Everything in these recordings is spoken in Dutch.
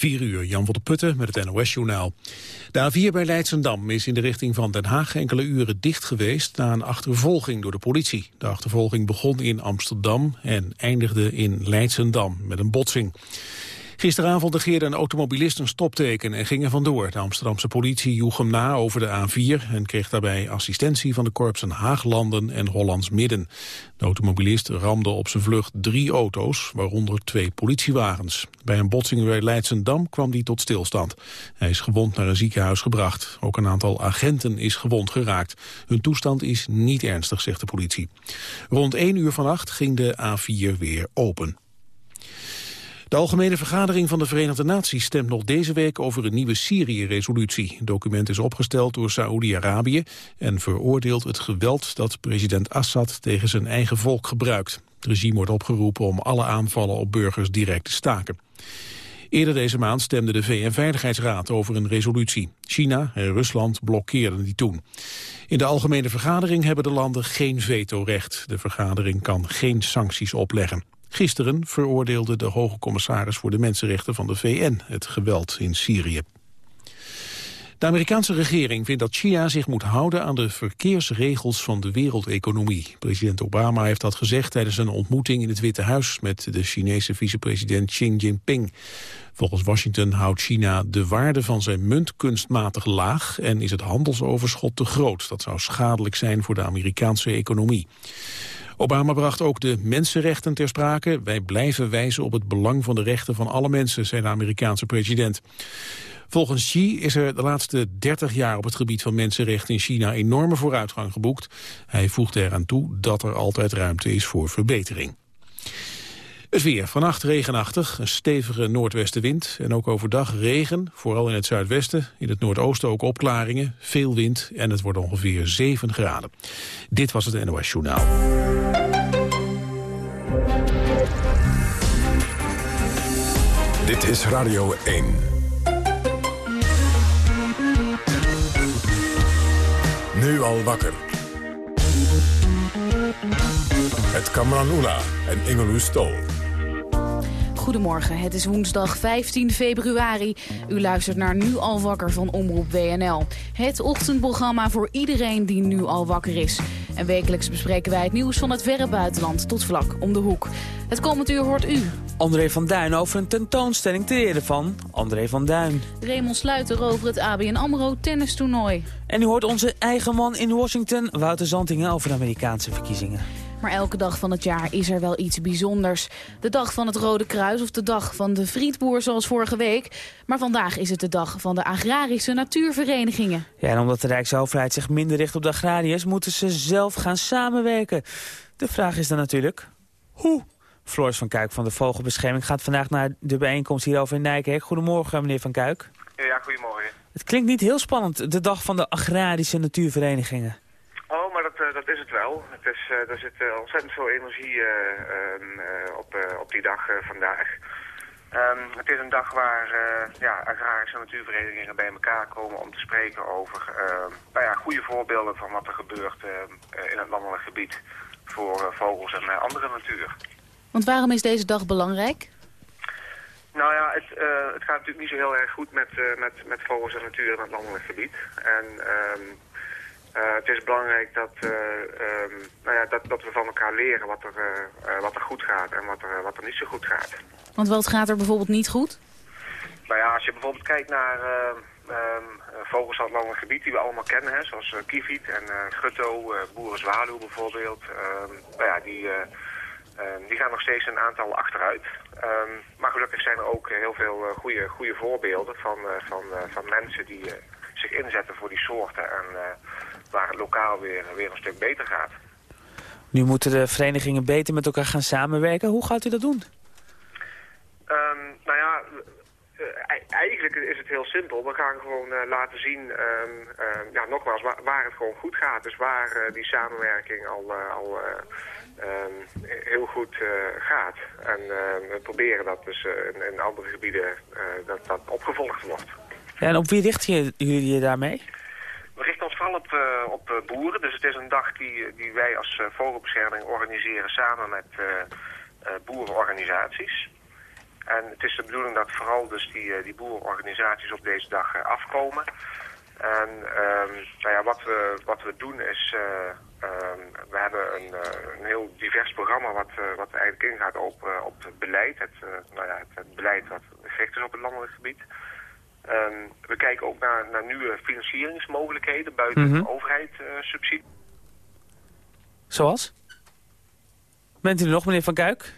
4 uur, Jan van der Putten met het NOS-journaal. De A4 bij Leidsendam is in de richting van Den Haag enkele uren dicht geweest... na een achtervolging door de politie. De achtervolging begon in Amsterdam en eindigde in Leidsendam met een botsing. Gisteravond negeerde een automobilist een stopteken en ging er vandoor. De Amsterdamse politie joeg hem na over de A4 en kreeg daarbij assistentie van de korpsen Haaglanden en Hollands Midden. De automobilist ramde op zijn vlucht drie auto's, waaronder twee politiewagens. Bij een botsing bij Leidsendam kwam die tot stilstand. Hij is gewond naar een ziekenhuis gebracht. Ook een aantal agenten is gewond geraakt. Hun toestand is niet ernstig, zegt de politie. Rond 1 uur vannacht ging de A4 weer open. De Algemene Vergadering van de Verenigde Naties stemt nog deze week over een nieuwe Syrië-resolutie. Het document is opgesteld door Saoedi-Arabië en veroordeelt het geweld dat president Assad tegen zijn eigen volk gebruikt. Het regime wordt opgeroepen om alle aanvallen op burgers direct te staken. Eerder deze maand stemde de VN-veiligheidsraad over een resolutie. China en Rusland blokkeerden die toen. In de algemene vergadering hebben de landen geen vetorecht. De vergadering kan geen sancties opleggen. Gisteren veroordeelde de hoge commissaris voor de mensenrechten van de VN het geweld in Syrië. De Amerikaanse regering vindt dat China zich moet houden aan de verkeersregels van de wereldeconomie. President Obama heeft dat gezegd tijdens een ontmoeting in het Witte Huis met de Chinese vicepresident Xi Jinping. Volgens Washington houdt China de waarde van zijn munt kunstmatig laag en is het handelsoverschot te groot. Dat zou schadelijk zijn voor de Amerikaanse economie. Obama bracht ook de mensenrechten ter sprake. Wij blijven wijzen op het belang van de rechten van alle mensen, zei de Amerikaanse president. Volgens Xi is er de laatste 30 jaar op het gebied van mensenrechten in China enorme vooruitgang geboekt. Hij voegde eraan toe dat er altijd ruimte is voor verbetering. Het weer. Vannacht regenachtig, een stevige noordwestenwind en ook overdag regen, vooral in het zuidwesten. In het noordoosten ook opklaringen, veel wind en het wordt ongeveer 7 graden. Dit was het NOS Journaal. Dit is Radio 1. Nu al wakker. Het Kamran en Ingeloes Stol. Goedemorgen, het is woensdag 15 februari. U luistert naar Nu al wakker van Omroep WNL. Het ochtendprogramma voor iedereen die nu al wakker is. En wekelijks bespreken wij het nieuws van het verre buitenland tot vlak om de hoek. Het komend uur hoort u. André van Duin over een tentoonstelling te ere van André van Duin. Raymond Sluiter over het ABN AMRO tennistoernooi. En u hoort onze eigen man in Washington, Wouter Zantingen, over de Amerikaanse verkiezingen. Maar elke dag van het jaar is er wel iets bijzonders. De dag van het Rode Kruis of de dag van de frietboer zoals vorige week. Maar vandaag is het de dag van de agrarische natuurverenigingen. Ja, en omdat de Rijksoverheid zich minder richt op de agrariërs... moeten ze zelf gaan samenwerken. De vraag is dan natuurlijk, hoe? Floris van Kuik van de Vogelbescherming gaat vandaag naar de bijeenkomst hierover in Nijkerk. Goedemorgen, meneer Van Kuik. Ja, goedemorgen. Het klinkt niet heel spannend, de dag van de agrarische natuurverenigingen. Oh, maar dat, uh, dat is het wel. Het is, uh, er zit uh, ontzettend veel energie ehm, op, op die dag vandaag. Um, het is een dag waar ja, agrarische natuurverenigingen bij elkaar komen om te spreken over ehm, nou ja, goede voorbeelden van wat er gebeurt in het landelijk gebied voor vogels en andere natuur. Want waarom is deze dag belangrijk? Nou ja, het, uh, het gaat natuurlijk niet zo heel erg goed met, uh, met, met vogels en natuur in het landelijk gebied. En uh, het is belangrijk dat, um, nou ja, dat, dat we van elkaar leren wat er, wat er goed gaat en wat er, wat er niet zo goed gaat. Want wat gaat er bijvoorbeeld niet goed? Nou ja, als je bijvoorbeeld kijkt naar um, vogels uit landelijk gebied die we allemaal kennen, hè, zoals kieviet en gutto, boerenzwaluw bijvoorbeeld. nou ja, die... Die gaan nog steeds een aantal achteruit. Maar gelukkig zijn er ook heel veel goede, goede voorbeelden van, van, van mensen die zich inzetten voor die soorten en waar het lokaal weer, weer een stuk beter gaat. Nu moeten de verenigingen beter met elkaar gaan samenwerken. Hoe gaat u dat doen? Um, nou ja, eigenlijk is het heel simpel. We gaan gewoon laten zien, ja, nogmaals, waar, waar, het gewoon goed gaat. Dus waar die samenwerking al... al Um, heel goed gaat. En we proberen dat dus in, in, andere gebieden dat dat opgevolgd wordt. Ja, en op wie richten jullie je daarmee? We richten ons vooral op, op boeren. Dus het is een dag die, die wij als vogelbescherming organiseren samen met boerenorganisaties. En het is de bedoeling dat vooral dus die, die boerenorganisaties op deze dag afkomen. En um, nou ja, wat, we, wat we doen is, um, we hebben een, een, heel divers programma wat, wat eigenlijk ingaat op, op het beleid. Het, nou ja, het, beleid wat gericht is op het landelijk gebied. Um, we kijken ook naar, naar nieuwe financieringsmogelijkheden buiten mm -hmm. de overheid subsidie. Zoals? Bent u er nog, meneer Van Kuik?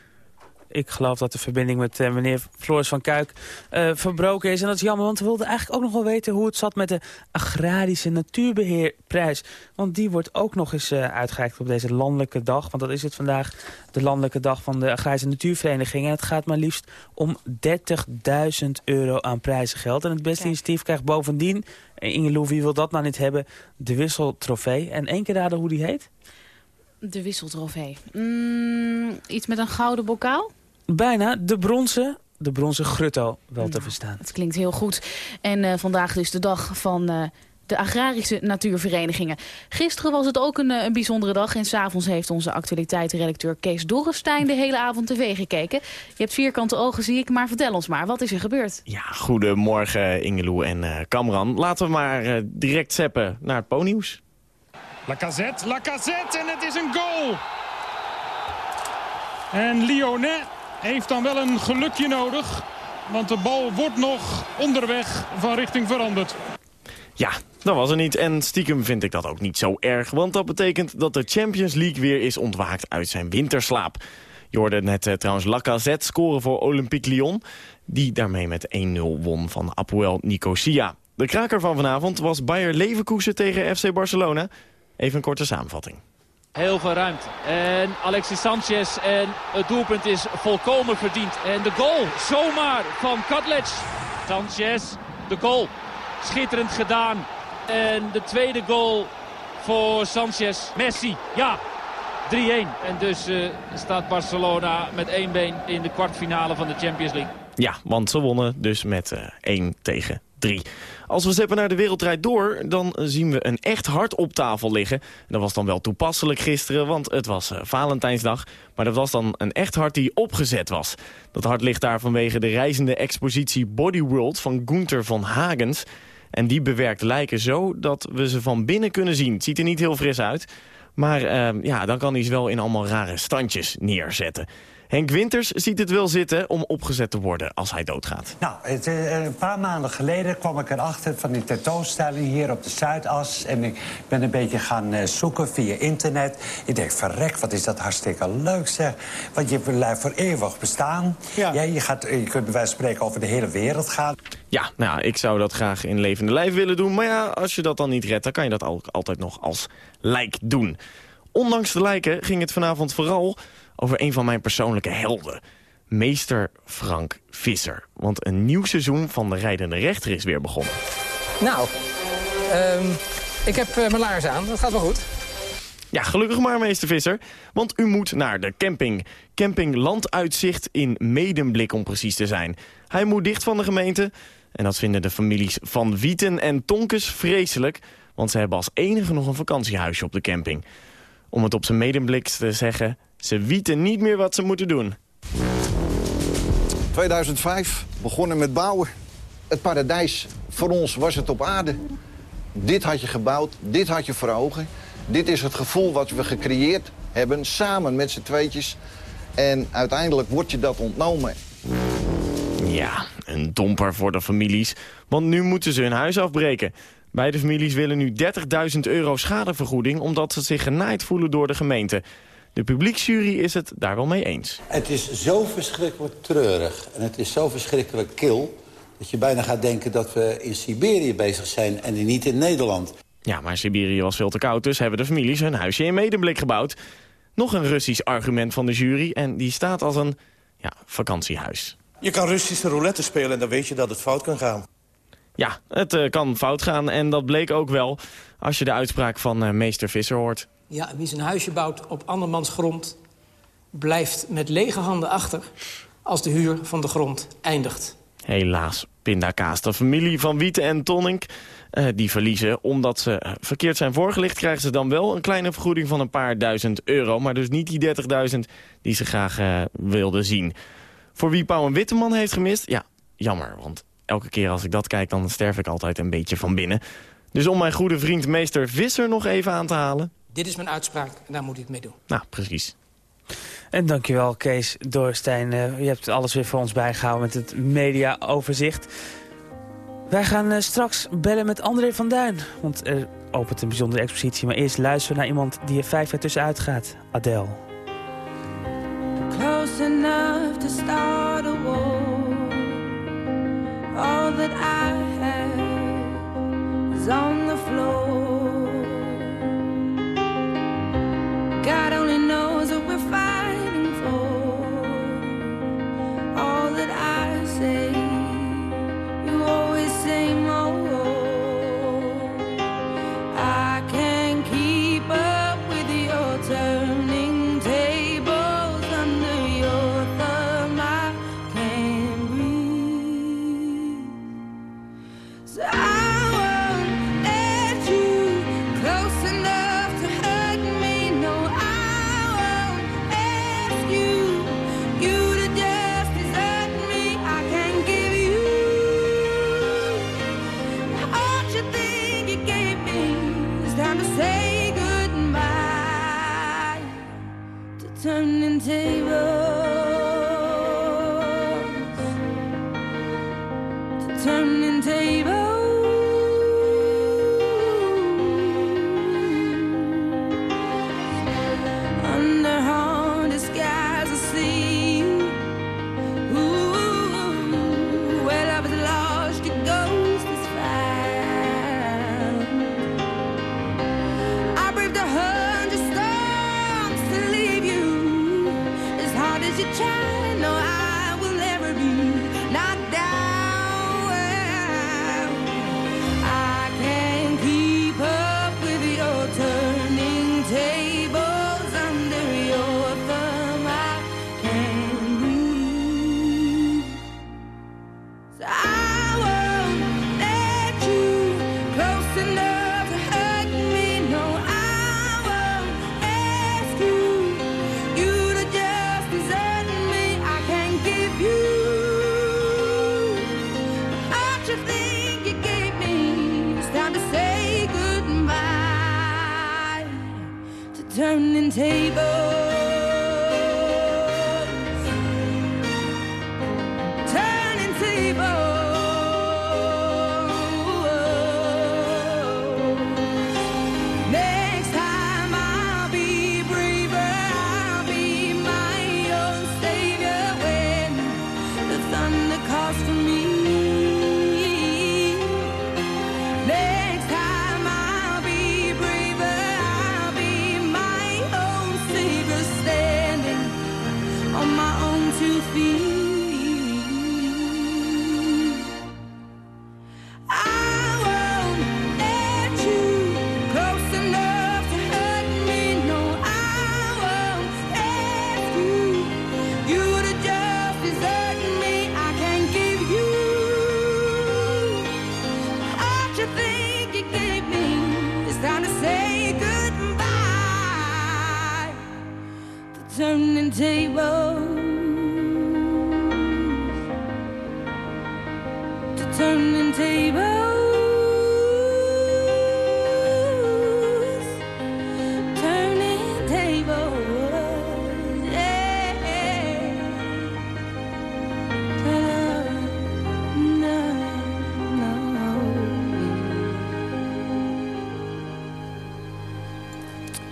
Ik geloof dat de verbinding met uh, meneer Floris van Kuik uh, verbroken is. En dat is jammer, want we wilden eigenlijk ook nog wel weten hoe het zat met de agrarische natuurbeheerprijs. Want die wordt ook nog eens uh, uitgereikt op deze landelijke dag. Want dat is het vandaag, de landelijke dag van de agrarische natuurvereniging. En het gaat maar liefst om 30.000 euro aan prijzengeld. En het beste initiatief krijgt bovendien, Inge Lou, wie wil dat nou niet hebben, de wisseltrofee. En één keer raden hoe die heet? De wisseltrofee. Mm, iets met een gouden bokaal? Bijna. De bronzen de bronzen grutto wel te verstaan. Het klinkt heel goed. En uh, vandaag dus de dag van uh, de agrarische natuurverenigingen. Gisteren was het ook een, uh, een bijzondere dag. En s'avonds heeft onze actualiteitenredacteur Kees Dorrestein de hele avond tv gekeken. Je hebt vierkante ogen, zie ik. Maar vertel ons maar, wat is er gebeurd? Ja, goedemorgen Ingeloe en Kamran. Laten we maar direct zeppen naar het ponieuws. Lacazette, Lacazette en het is een goal. En Lyonnais heeft dan wel een gelukje nodig. Want de bal wordt nog onderweg van richting veranderd. Ja, dat was er niet. En stiekem vind ik dat ook niet zo erg. Want dat betekent dat de Champions League weer is ontwaakt uit zijn winterslaap. Je hoorde net uh, trouwens Lacazette scoren voor Olympique Lyon. Die daarmee met 1-0 won van Apoel Nicosia. De kraker van vanavond was Bayer Leverkusen tegen FC Barcelona. Even een korte samenvatting. Heel veel ruimte. En Alexis Sanchez. En het doelpunt is volkomen verdiend. En de goal zomaar van Katlec. Sanchez, de goal. Schitterend gedaan. En de tweede goal voor Sanchez. Messi, ja. 3-1. En dus uh, staat Barcelona met één been in de kwartfinale van de Champions League. Ja, want ze wonnen dus met uh, 1 tegen 3. Als we zeppen naar de wereldrijd door, dan zien we een echt hart op tafel liggen. Dat was dan wel toepasselijk gisteren, want het was uh, Valentijnsdag. Maar dat was dan een echt hart die opgezet was. Dat hart ligt daar vanwege de reizende expositie Body World van Gunther van Hagens. En die bewerkt lijken zo dat we ze van binnen kunnen zien. Het ziet er niet heel fris uit. Maar uh, ja, dan kan hij ze wel in allemaal rare standjes neerzetten. Henk Winters ziet het wel zitten om opgezet te worden als hij doodgaat. Nou, het, uh, een paar maanden geleden kwam ik erachter van die tentoonstelling hier op de Zuidas. En ik ben een beetje gaan uh, zoeken via internet. Ik denk, verrek, wat is dat hartstikke leuk zeg. Want je blijft voor eeuwig bestaan. Ja. ja je, gaat, je kunt bij wijze van spreken over de hele wereld gaan. Ja, nou, ik zou dat graag in levende lijf willen doen. Maar ja, als je dat dan niet redt, dan kan je dat ook altijd nog als lijk doen. Ondanks de lijken ging het vanavond vooral over een van mijn persoonlijke helden. Meester Frank Visser. Want een nieuw seizoen van de Rijdende Rechter is weer begonnen. Nou, um, ik heb uh, mijn laars aan. Dat gaat wel goed. Ja, gelukkig maar, meester Visser. Want u moet naar de camping. Camping Landuitzicht in Medemblik om precies te zijn. Hij moet dicht van de gemeente. En dat vinden de families Van Wieten en Tonkes vreselijk. Want ze hebben als enige nog een vakantiehuisje op de camping. Om het op zijn medemblik te zeggen... Ze weten niet meer wat ze moeten doen. 2005, begonnen met bouwen. Het paradijs, voor ons was het op aarde. Dit had je gebouwd, dit had je voor ogen. Dit is het gevoel wat we gecreëerd hebben, samen met z'n tweetjes. En uiteindelijk wordt je dat ontnomen. Ja, een domper voor de families. Want nu moeten ze hun huis afbreken. Beide families willen nu 30.000 euro schadevergoeding... omdat ze zich genaaid voelen door de gemeente. De publieksjury is het daar wel mee eens. Het is zo verschrikkelijk treurig en het is zo verschrikkelijk kil... dat je bijna gaat denken dat we in Siberië bezig zijn en niet in Nederland. Ja, maar Siberië was veel te koud, dus hebben de families hun huisje in Medemblik gebouwd. Nog een Russisch argument van de jury en die staat als een ja, vakantiehuis. Je kan Russische roulette spelen en dan weet je dat het fout kan gaan. Ja, het uh, kan fout gaan en dat bleek ook wel als je de uitspraak van uh, meester Visser hoort. Ja, wie zijn huisje bouwt op andermans grond... blijft met lege handen achter als de huur van de grond eindigt. Helaas, pindakaas. De familie van Wieten en Tonink uh, die verliezen. Omdat ze uh, verkeerd zijn voorgelicht krijgen ze dan wel een kleine vergoeding van een paar duizend euro. Maar dus niet die 30.000 die ze graag uh, wilden zien. Voor wie Pauw en Witteman heeft gemist, ja, jammer. Want elke keer als ik dat kijk, dan sterf ik altijd een beetje van binnen. Dus om mijn goede vriend meester Visser nog even aan te halen... Dit is mijn uitspraak en daar moet ik het mee doen. Nou, precies. En dankjewel Kees Doorstein. Je hebt alles weer voor ons bijgehouden met het mediaoverzicht. Wij gaan uh, straks bellen met André van Duin. Want er opent een bijzondere expositie. Maar eerst luisteren naar iemand die er vijf jaar tussenuit gaat. Adele. Close enough to start a war. All that I have is on the floor. God only knows what we're fighting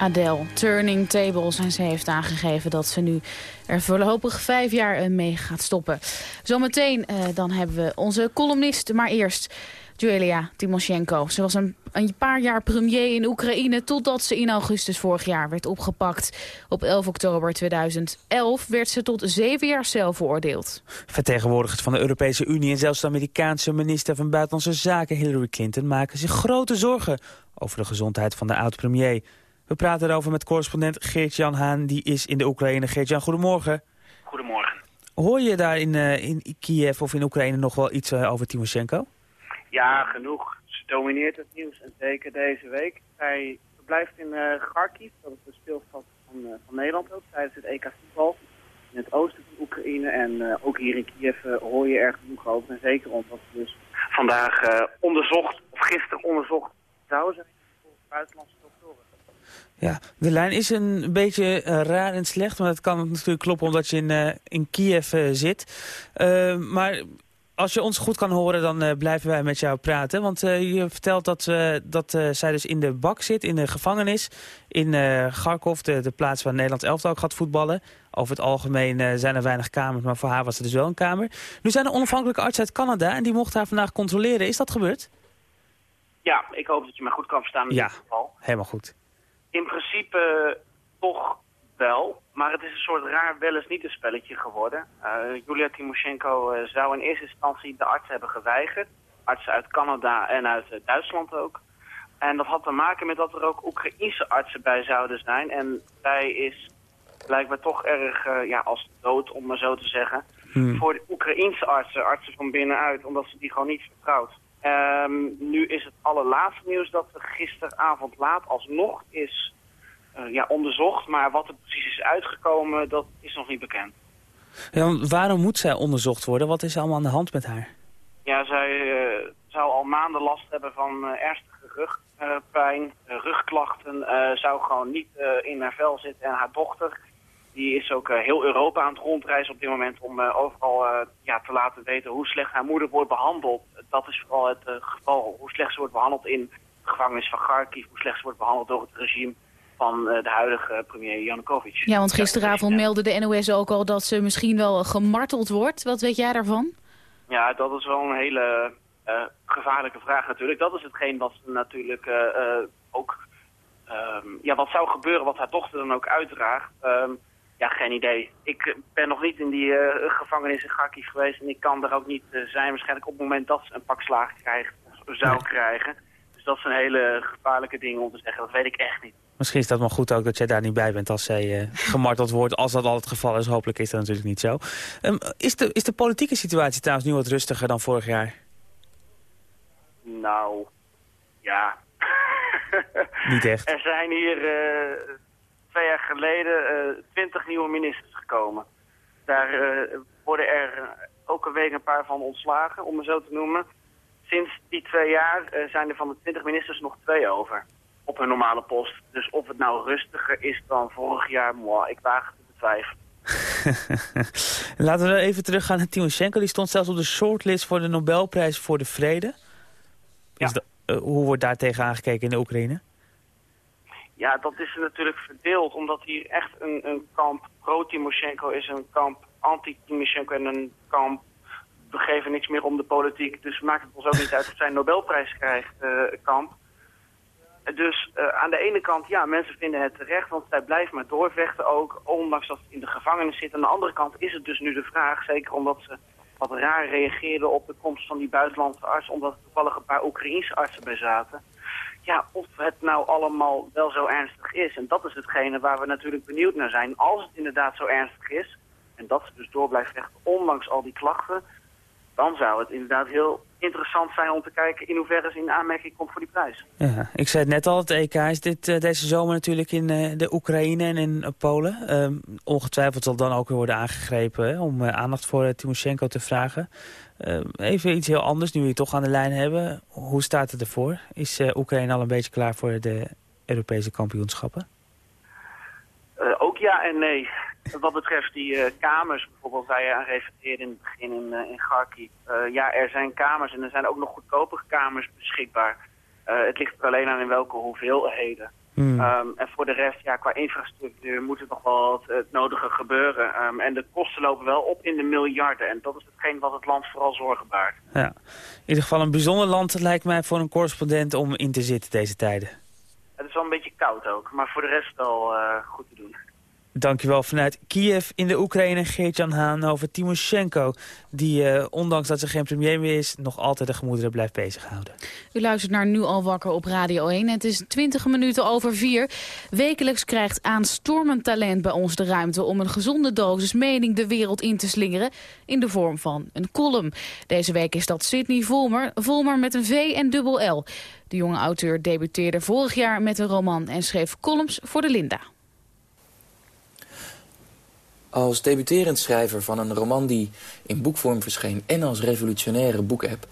Adele, Turning Tables. En ze heeft aangegeven dat ze nu er voorlopig vijf jaar eh, mee gaat stoppen. Zometeen eh, dan hebben we onze columnist, maar eerst Julia Timoshenko. Ze was een, een paar jaar premier in Oekraïne totdat ze in augustus vorig jaar werd opgepakt. Op 11 oktober 2011 werd ze tot zeven jaar cel veroordeeld. Vertegenwoordigers van de Europese Unie en zelfs de Amerikaanse minister van Buitenlandse Zaken Hillary Clinton maken zich grote zorgen over de gezondheid van de oud-premier. We praten erover met correspondent Geert-Jan Haan, die is in de Oekraïne. Geert-Jan, goedemorgen. Goedemorgen. Hoor je daar in, uh, in Kiev of in Oekraïne nog wel iets uh, over Timoshenko? Ja, genoeg. Ze domineert het nieuws en zeker deze week. Zij verblijft in uh, Kharkiv, dat is de speelstad van, van Nederland ook, tijdens het EK voetbal. in het oosten van Oekraïne. En ook hier in Kiev hoor je er genoeg over. En zeker omdat ze dus vandaag onderzocht, of gisteren onderzocht, zou zijn voor buitenlandse. Ja, de lijn is een beetje raar en slecht, maar dat kan natuurlijk kloppen omdat je in, in Kiev zit. maar als je ons goed kan horen, dan uh, blijven wij met jou praten. Want uh, je vertelt dat, uh, dat zij dus in de bak zit, in de gevangenis... in Kharkov, de, de plaats waar Nederland elftal ook gaat voetballen. Over het algemeen zijn er weinig kamers, maar voor haar was er dus wel een kamer. Nu zijn er onafhankelijke artsen uit Canada en die mochten haar vandaag controleren. Is dat gebeurd? Ja, ik hoop dat je me goed kan verstaan in ja, dit geval. helemaal goed. In principe toch wel, maar het is een soort raar wel eens niet een spelletje geworden. Uh, Julia Timoshenko uh, zou in eerste instantie de arts hebben geweigerd. Artsen uit Canada en uit uh, Duitsland ook. En dat had te maken met dat er ook Oekraïense artsen bij zouden zijn. En zij is blijkbaar toch erg ja, als dood, om maar zo te zeggen. Hmm. Voor de Oekraïense artsen, artsen van binnenuit, omdat ze die gewoon niet vertrouwt. Um, nu is het allerlaatste nieuws dat er gisteravond laat alsnog is uh, ja, onderzocht. Maar wat er precies is uitgekomen, dat is nog niet bekend. Ja, waarom moet zij onderzocht worden? Wat is er allemaal aan de hand met haar? Ja, zij uh, zou al maanden last hebben van uh, ernstige rugpijn, rugklachten. zou gewoon niet in haar vel zitten. En haar dochter, die is ook heel Europa aan het rondreizen op dit moment... om overal ja, te laten weten hoe slecht haar moeder wordt behandeld. Dat is vooral het geval. Hoe slecht ze wordt behandeld in de gevangenis van Kharkiv. Hoe slecht ze wordt behandeld door het regime van eh, de huidige premier Janukovic. Ja, want gisteravond meldde de NOS ook al dat ze misschien wel gemarteld wordt. Wat weet jij daarvan? Ja, dat is wel een hele uh, gevaarlijke vraag natuurlijk. Dat is hetgeen wat ze natuurlijk uh, ook... Um, ja, wat zou gebeuren, wat haar dochter dan ook uitdraagt... Um, ja, geen idee. Ik ben nog niet in die uh, gevangenis in Kharkiv geweest en ik kan er ook niet uh, zijn. Waarschijnlijk op het moment dat ze een pak slaag krijgt, zou krijgen. Dus dat zijn hele gevaarlijke dingen om te zeggen. Dat weet ik echt niet. Misschien is dat maar goed ook dat jij daar niet bij bent als zij uh, gemarteld wordt. Als dat al het geval is, hopelijk is dat natuurlijk niet zo. Um, is, de, is de politieke situatie trouwens nu wat rustiger dan vorig jaar? Nou, ja. niet echt. Er zijn hier twee jaar geleden twintig nieuwe ministers gekomen. Daar worden er elke week een paar van ontslagen, om het zo te noemen. Sinds die twee jaar zijn er van de twintig ministers nog twee over op hun normale post. Dus of het nou rustiger is dan vorig jaar, moi, ik waag het te betwijfelen. Laten we even teruggaan naar Timoshenko. Die stond zelfs op de shortlist voor de Nobelprijs voor de Vrede. Ja. uh, hoe wordt daar tegen aangekeken in de Oekraïne? Ja, dat is natuurlijk verdeeld. Omdat hier echt een, een kamp pro-Timoshenko is, een kamp anti-Timoshenko en een kamp we geven niks meer om de politiek. Dus maakt het ons ook niet uit of zij een Nobelprijs krijgt, uh, kamp. Dus uh, aan de ene kant, ja, mensen vinden het terecht, want zij blijft maar doorvechten ook, ondanks dat ze in de gevangenis zit. Aan de andere kant is het dus nu de vraag, zeker omdat ze wat raar reageerden op de komst van die buitenlandse arts, omdat er toevallig een paar Oekraïense artsen bij zaten. Ja, of het nou allemaal wel zo ernstig is. En dat is hetgene waar we natuurlijk benieuwd naar zijn. Als het inderdaad zo ernstig is, en dat ze dus door blijft vechten, ondanks al die klachten, dan zou het inderdaad heel interessant zijn om te kijken in hoeverre ze in aanmerking komt voor die prijs. Ja, ik zei het net al, het EK is dit, uh, deze zomer natuurlijk in uh, de Oekraïne en in uh, Polen. Um, ongetwijfeld zal dan ook weer worden aangegrepen hè, om aandacht voor Timoshenko te vragen. Ehm, even iets heel anders, nu we je toch aan de lijn hebben. Hoe staat het ervoor? Is Oekraïne al een beetje klaar voor de Europese kampioenschappen? ook ja en nee. Wat betreft die uh, kamers, bijvoorbeeld waar je aan refereerde in het begin in, uh, in Kharkiv. Uh, ja, er zijn kamers en er zijn ook nog goedkope kamers beschikbaar. het ligt er alleen aan in welke hoeveelheden. Hmm. Um, en voor de rest, ja, qua infrastructuur moet er nog wel het, het nodige gebeuren. Um, en de kosten lopen wel op in de miljarden. En dat is hetgeen wat het land vooral zorgen baart. Ja. In ieder geval een bijzonder land lijkt mij voor een correspondent om in te zitten deze tijden. Het is wel een beetje koud ook, maar voor de rest wel goed te doen. Dankjewel vanuit Kiev in de Oekraïne, Geert-Jan Haan over Timoshenko. Die, uh, ondanks dat ze geen premier meer is, nog altijd de gemoederen blijft bezighouden. U luistert naar Nu al wakker op Radio 1. Het is 20 minuten over vier. Wekelijks krijgt aanstormend talent bij ons de ruimte om een gezonde dosis mening de wereld in te slingeren. In de vorm van een column. Deze week is dat Sidney Volmer. Volmer met een V en dubbel L. De jonge auteur debuteerde vorig jaar met een roman en schreef columns voor de Linda. Als debuterend schrijver van een roman die in boekvorm verscheen... en als revolutionaire boekapp...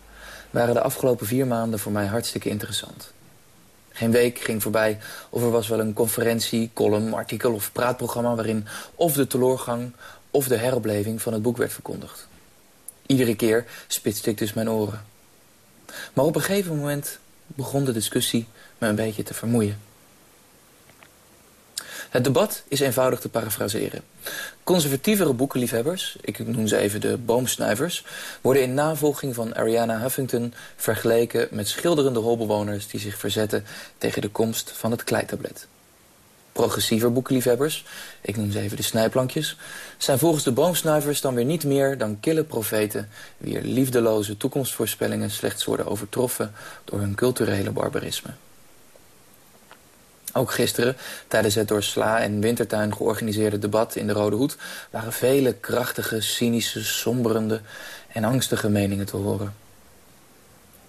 waren de afgelopen vier maanden voor mij hartstikke interessant. Geen week ging voorbij of er was wel een conferentie, column, artikel of praatprogramma... waarin of de teloorgang of de heropleving van het boek werd verkondigd. Iedere keer spitste ik dus mijn oren. Maar op een gegeven moment begon de discussie me een beetje te vermoeien. Het debat is eenvoudig te parafraseren. Conservatievere boekenliefhebbers, ik noem ze even de boomsnuivers... worden in navolging van Ariana Huffington vergeleken met schilderende holbewoners... die zich verzetten tegen de komst van het kleitablet. Progressiever boekenliefhebbers, ik noem ze even de snijplankjes... zijn volgens de boomsnuivers dan weer niet meer dan kille profeten... wier liefdeloze toekomstvoorspellingen slechts worden overtroffen... door hun culturele barbarisme. Ook gisteren, tijdens het door Sla en Wintertuin georganiseerde debat in de Rode Hoed... waren vele krachtige, cynische, somberende en angstige meningen te horen.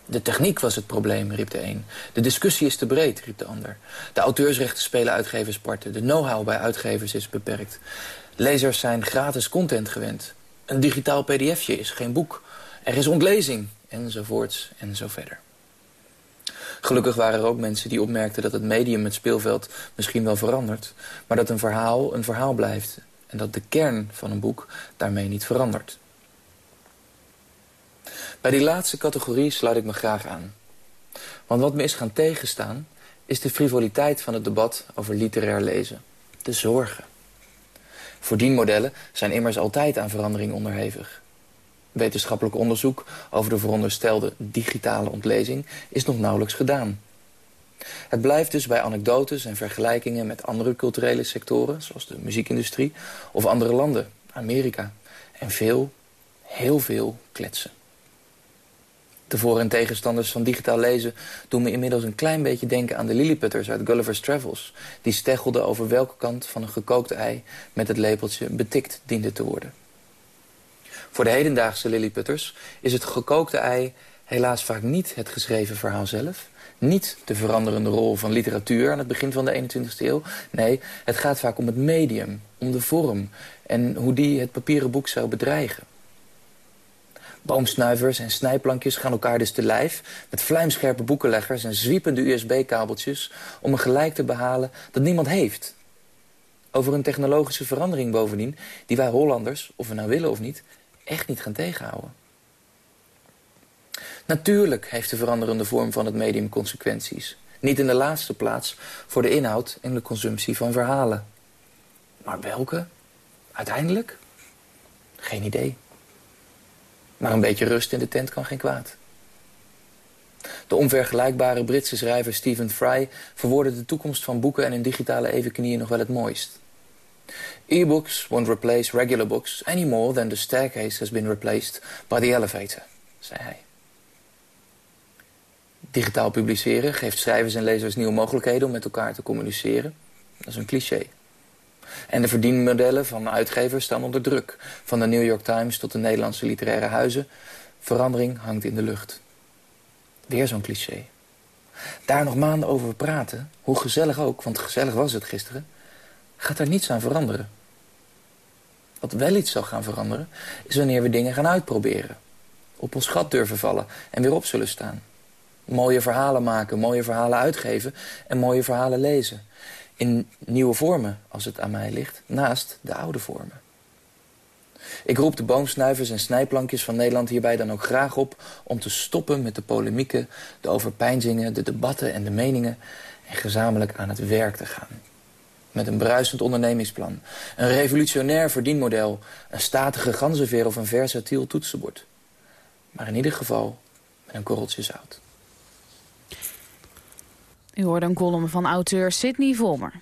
De techniek was het probleem, riep de een. De discussie is te breed, riep de ander. De auteursrechten spelen uitgevers parten. De know-how bij uitgevers is beperkt. Lezers zijn gratis content gewend. Een digitaal pdfje is geen boek. Er is ontlezing, enzovoorts en zo verder. Gelukkig waren er ook mensen die opmerkten dat het medium, het speelveld, misschien wel verandert. Maar dat een verhaal een verhaal blijft. En dat de kern van een boek daarmee niet verandert. Bij die laatste categorie sluit ik me graag aan. Want wat me is gaan tegenstaan... is de frivoliteit van het debat over literair lezen. De zorgen. Voordienmodellen zijn immers altijd aan verandering onderhevig. Wetenschappelijk onderzoek over de veronderstelde digitale ontlezing is nog nauwelijks gedaan. Het blijft dus bij anekdotes en vergelijkingen met andere culturele sectoren... zoals de muziekindustrie of andere landen, Amerika. En veel, heel veel kletsen. De voor- en tegenstanders van digitaal lezen doen me inmiddels een klein beetje denken aan de Lilliputters uit Gulliver's Travels. Die steggelden over welke kant van een gekookt ei met het lepeltje betikt diende te worden. Voor de hedendaagse Lilliputters is het gekookte ei helaas vaak niet het geschreven verhaal zelf. Niet de veranderende rol van literatuur aan het begin van de 21ste eeuw. Nee, het gaat vaak om het medium, om de vorm en hoe die het papieren boek zou bedreigen. Boomsnuivers en snijplankjes gaan elkaar dus te lijf... met vlijmscherpe boekenleggers en zwiepende USB-kabeltjes... om een gelijk te behalen dat niemand heeft. Over een technologische verandering bovendien... die wij Hollanders, of we nou willen of niet, echt niet gaan tegenhouden. Natuurlijk heeft de veranderende vorm van het medium consequenties. Niet in de laatste plaats voor de inhoud en de consumptie van verhalen. Maar welke? Uiteindelijk? Geen idee. Maar een beetje rust in de tent kan geen kwaad. De onvergelijkbare Britse schrijver Stephen Fry verwoordde de toekomst van boeken en hun digitale evenknieën nog wel het mooist. E-books won't replace regular books any more than the staircase has been replaced by the elevator, zei hij. Digitaal publiceren geeft schrijvers en lezers nieuwe mogelijkheden om met elkaar te communiceren. Dat is een cliché. En de verdienmodellen van uitgevers staan onder druk. Van de New York Times tot de Nederlandse literaire huizen. Verandering hangt in de lucht. Weer zo'n cliché. Daar nog maanden over praten, hoe gezellig ook, want gezellig was het gisteren... gaat er niets aan veranderen. Wat wel iets zal gaan veranderen, is wanneer we dingen gaan uitproberen. Op ons gat durven vallen en weer op zullen staan. Mooie verhalen maken, mooie verhalen uitgeven en mooie verhalen lezen in nieuwe vormen, als het aan mij ligt, naast de oude vormen. Ik roep de boomsnuivers en snijplankjes van Nederland hierbij dan ook graag op... om te stoppen met de polemieken, de overpeinzingen, de debatten en de meningen... en gezamenlijk aan het werk te gaan. Met een bruisend ondernemingsplan, een revolutionair verdienmodel... een statige ganzenveer of een versatiel toetsenbord. Maar in ieder geval met een korreltje zout. U hoorde een column van auteur Sidney Volmer.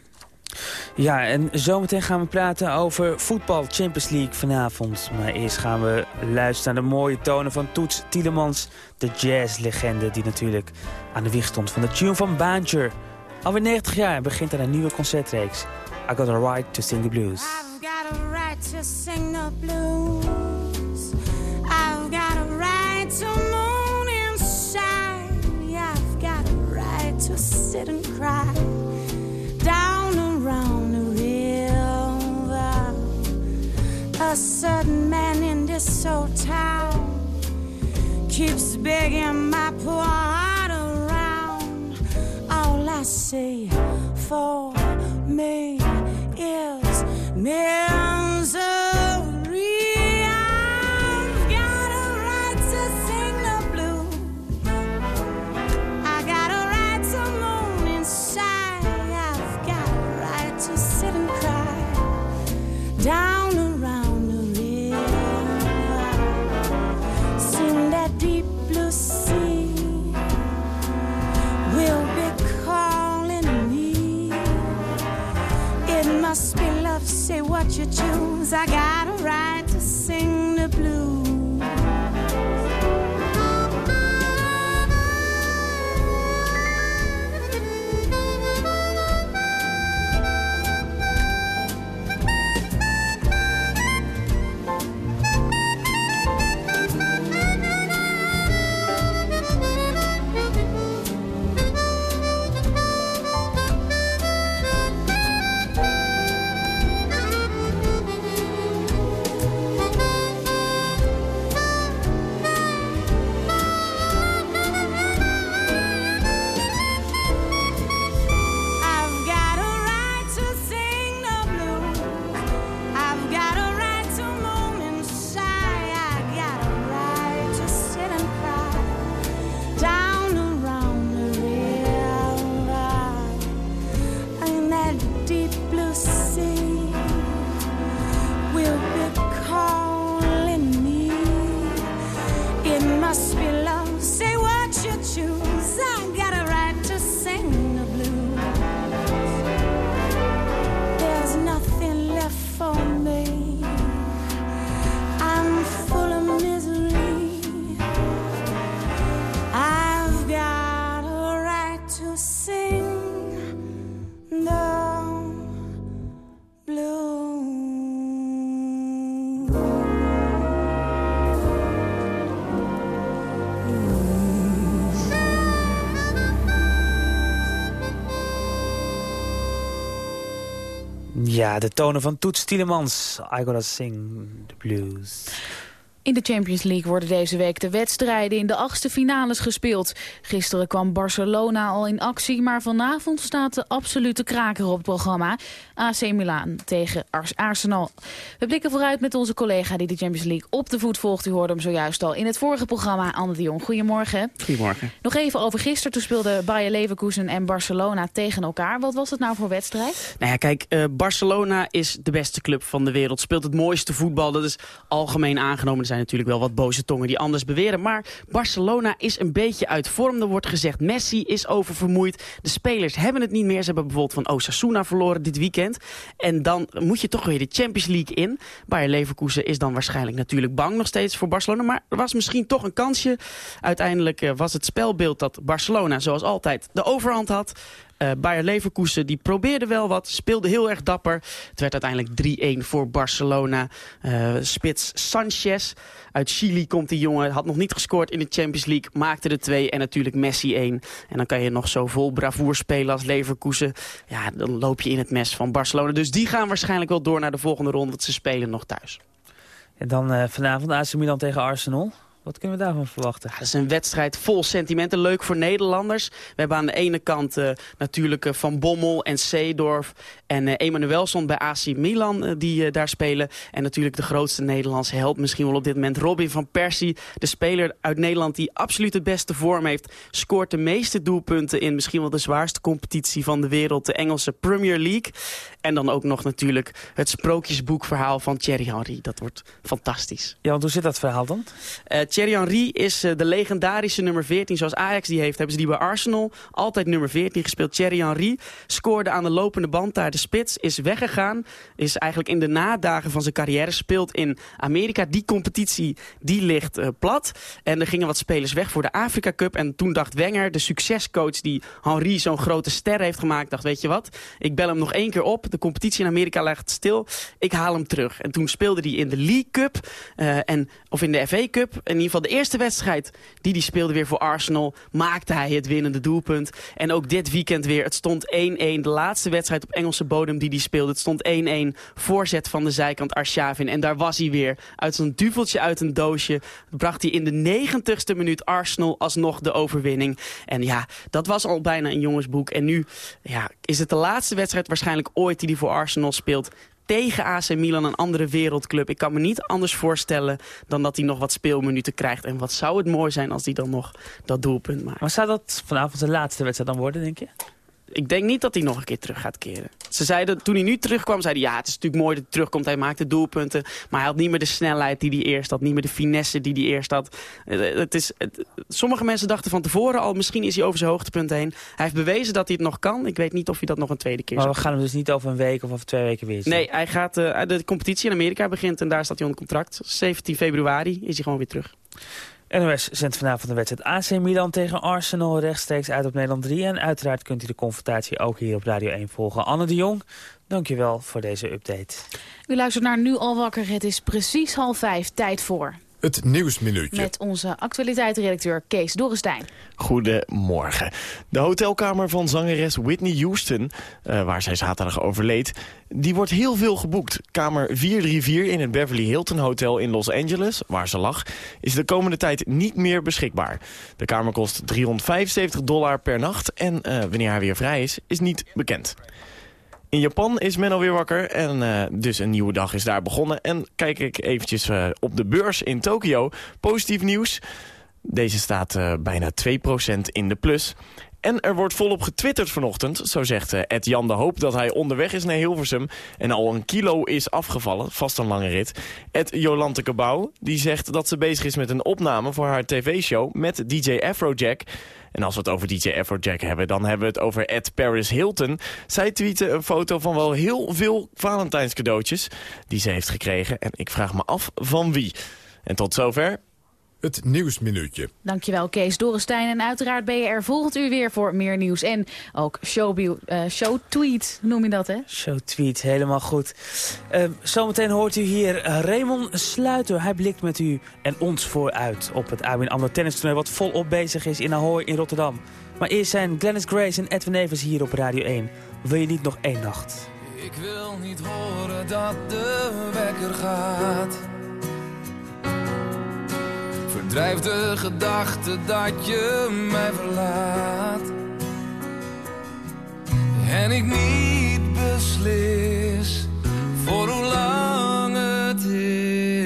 Ja, en zometeen gaan we praten over voetbal Champions League vanavond. Maar eerst gaan we luisteren naar de mooie tonen van Toets Tielemans. De jazzlegende die natuurlijk aan de wieg stond van de tune van Baantje. Alweer 90 jaar begint er een nieuwe concertreeks. I Got A Right To Sing The Blues. I've got a right to sing the blues. I've got a right to moon and shine. I've got a right to sit and cry. Down around the river. A sudden man in this old town keeps begging my poor heart. Say for me is misery. Say what you choose. I got a right to sing the blues. Ja, de tonen van Toets Tielemans. I gotta sing the blues. In de Champions League worden deze week de wedstrijden in de achtste finales gespeeld. Gisteren kwam Barcelona al in actie, maar vanavond staat de absolute kraker op het programma. AC Milan tegen Ars Arsenal. We blikken vooruit met onze collega die de Champions League op de voet volgt. U hoorde hem zojuist al in het vorige programma, Anne de Jong. Goedemorgen. Goedemorgen. Nog even over gisteren. Toen speelden Bayer Leverkusen en Barcelona tegen elkaar. Wat was het nou voor wedstrijd? Nou ja, kijk, eh, Barcelona is de beste club van de wereld. Speelt het mooiste voetbal. Dat is algemeen aangenomen. Er zijn natuurlijk wel wat boze tongen die anders beweren. Maar Barcelona is een beetje uit vorm. Er wordt gezegd, Messi is oververmoeid. De spelers hebben het niet meer. Ze hebben bijvoorbeeld van Osasuna verloren dit weekend. En dan moet je toch weer de Champions League in. Bayer Leverkusen is dan waarschijnlijk natuurlijk bang nog steeds voor Barcelona. Maar er was misschien toch een kansje. Uiteindelijk eh, was het spelbeeld dat Barcelona zoals altijd de overhand had. Eh Bayer Leverkusen die probeerde wel wat, speelde heel erg dapper. Het werd uiteindelijk 3-1 voor Barcelona. Eh, spits Sanchez uit Chili komt die jongen. Had nog niet gescoord in de Champions League. Maakte de twee en natuurlijk Messi 1. En dan kan je nog zo vol bravoer spelen als Leverkusen. Ja, dan loop je in het mes van Barcelona. Dus die gaan waarschijnlijk wel door naar de volgende ronde. Want ze spelen nog thuis. En dan eh, vanavond AC Milan tegen Arsenal. Wat kunnen we daarvan verwachten? Het is een wedstrijd vol sentimenten. Leuk voor Nederlanders. We hebben aan de ene kant eh, natuurlijk eh, Van Bommel en Seedorf en eh Emanuelson bij AC Milan die daar spelen. En natuurlijk de grootste Nederlandse held misschien wel op dit moment. Robin van Persie, de speler uit Nederland die absoluut het beste vorm heeft. Scoort de meeste doelpunten in misschien wel de zwaarste competitie van de wereld. De Engelse Premier League. En dan ook nog natuurlijk het sprookjesboekverhaal van Thierry Henry. Dat wordt fantastisch. Ja, want hoe zit dat verhaal dan? Thierry Henry is eh, de legendarische nummer 14. Zoals Ajax die heeft, hebben ze die bij Arsenal. Altijd nummer 14 gespeeld. Thierry Henry scoorde aan de lopende band daar. De spits is weggegaan. Is eigenlijk in de nadagen van zijn carrière. Speelt in Amerika. Die competitie die ligt eh, plat. En er gingen wat spelers weg voor de Afrika Cup. En toen dacht Wenger, de succescoach die Henry zo'n grote ster heeft gemaakt. Dacht, weet je wat? Ik bel hem nog één keer op. De competitie in Amerika ligt stil. Ik haal hem terug. En toen speelde hij in de League Cup. eh, en, of in de FA Cup. En ieder geval de eerste wedstrijd die hij speelde weer voor Arsenal, maakte hij het winnende doelpunt. En ook dit weekend weer, het stond 1-1. De laatste wedstrijd op Engelse bodem die hij speelde, het stond 1-1. Voorzet van de zijkant Arshavin. En daar was hij weer. Uit zo'n duveltje uit een doosje bracht hij in de negentigste minuut Arsenal alsnog de overwinning. En ja, dat was al bijna een jongensboek. En nu ja, is het de laatste wedstrijd waarschijnlijk ooit die hij voor Arsenal speelt tegen AC Milan, een andere wereldclub. Ik kan me niet anders voorstellen dan dat hij nog wat speelminuten krijgt. En wat zou het mooi zijn als hij dan nog dat doelpunt maakt. Maar zou dat vanavond de laatste wedstrijd dan worden, denk je? Ik denk niet dat hij nog een keer terug gaat keren. Ze zeiden, toen hij nu terugkwam, zeiden ja, het is natuurlijk mooi dat hij terugkomt. Hij maakt de doelpunten. Maar hij had niet meer de snelheid die hij eerst had. Niet meer de finesse die hij eerst had. Eh, Het is, het- sommige mensen dachten van tevoren al, misschien is hij over zijn hoogtepunt heen. Hij heeft bewezen dat hij het nog kan. Ik weet niet of hij dat nog een tweede keer Maar we gaan hem dus niet over een week of over twee weken weer zien. Nee, hij gaat, eh, de competitie in Amerika begint en daar staat hij onder contract. 17 februari is hij gewoon weer terug. NOS zendt vanavond de wedstrijd AC Milan tegen Arsenal rechtstreeks uit op Nederland 3. En uiteraard kunt u de confrontatie ook hier op Radio 1 volgen. Anne de Jong, dankjewel voor deze update. U luistert naar Nu al wakker. Het is precies half vijf. Tijd voor. Het Nieuwsminuutje. Met onze actualiteitsredacteur Kees Dorrestein. Goedemorgen. De hotelkamer van zangeres Whitney Houston, eh, waar zij zaterdag overleed, die wordt heel veel geboekt. Kamer 434 in het Beverly Hilton Hotel in Los Angeles, waar ze lag, is de komende tijd niet meer beschikbaar. De kamer kost 375 dollar per nacht en eh, wanneer hij weer vrij is, is niet bekend. In Japan is men alweer wakker en eh, dus een nieuwe dag is daar begonnen. En kijk ik eventjes eh, op de beurs in Tokio. Positief nieuws. Deze staat eh, bijna 2% in de plus. En er wordt volop getwitterd vanochtend. Zo zegt eh, Ed Jan de Hoop dat hij onderweg is naar Hilversum... en al een kilo is afgevallen, vast een lange rit. Ed Jolante Cabau die zegt dat ze bezig is met een opname... voor haar tv-show met DJ Afrojack... En als we het over DJ Afrojack hebben, dan hebben we het over Ed Paris Hilton. Zij tweette een foto van wel heel veel Valentijnscadeautjes die ze heeft gekregen. En ik vraag me af van wie. En tot zover. Het Nieuwsminuutje. Dankjewel Kees Dorrestein. En uiteraard ben je er volgend uur weer voor meer nieuws. En ook showbie- eh, showtweet noem je dat hè? Showtweet, helemaal goed. Ehm, zometeen hoort u hier Raymond Sluiter. Hij blikt met u en ons vooruit op het AWN AMRO tennistoernooi... wat volop bezig is in Ahoy in Rotterdam. Maar eerst zijn Glennis Grace en Edwin Evers hier op Radio 1. Wil je niet nog één nacht? Ik wil niet horen dat de wekker gaat. Verdrijf de gedachte dat je mij verlaat. En ik niet beslis voor hoe lang het is.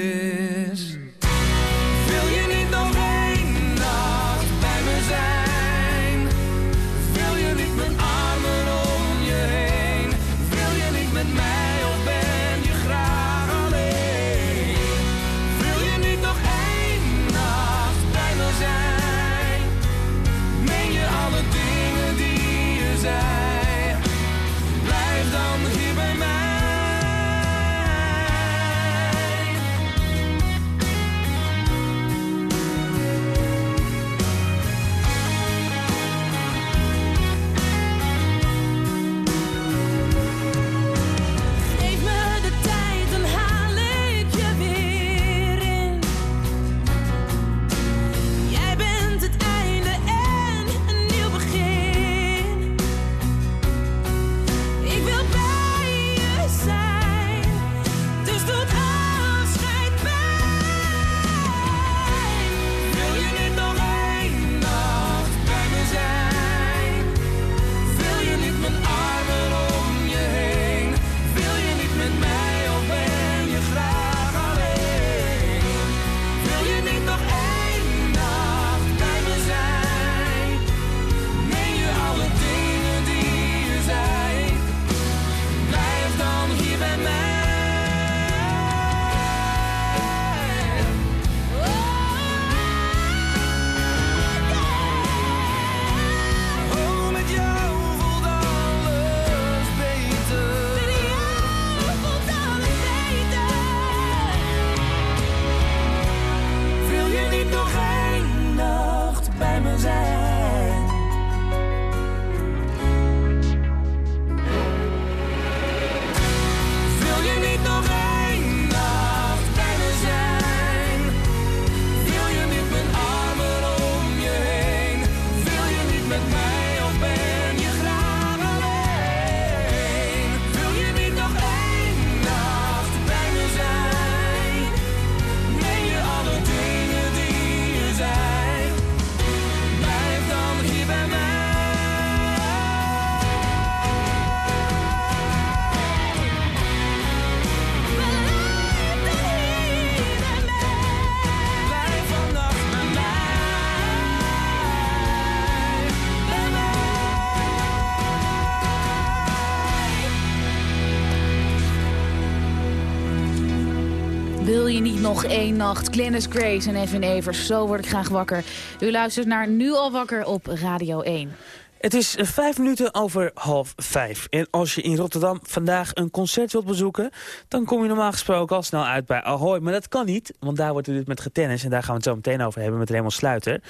Nog één nacht? Glennis Grace en Edwin Evers, zo word ik graag wakker. U luistert naar Nu al wakker op Radio 1. Het is vijf minuten over half vijf. En als je in Rotterdam vandaag een concert wilt bezoeken... dan kom je normaal gesproken al snel uit bij Ahoy. Maar dat kan niet, want daar wordt het dus met getennis... en daar gaan we het zo meteen over hebben met Raymond Sluiter.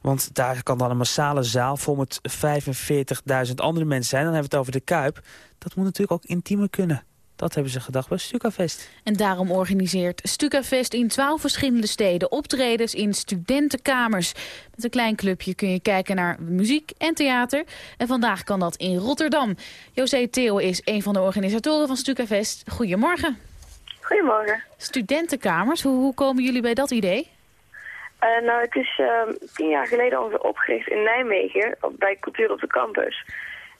Want daar kan dan een massale zaal vol met 45.000 andere mensen zijn. Dan hebben we het over de Kuip. Dat moet natuurlijk ook intiemer kunnen. Dat hebben ze gedacht bij Stukafest. En daarom organiseert Stukafest in twaalf verschillende steden optredens in studentenkamers. Met een klein clubje kun je kijken naar muziek en theater. En vandaag kan dat in Rotterdam. José Theo is een van de organisatoren van Stukafest. Goedemorgen. Goedemorgen. Studentenkamers, hoe, hoe komen jullie bij dat idee? Eh, nou, het is ehm, tien jaar geleden ongeveer opgericht in Nijmegen, bij Cultuur op de Campus.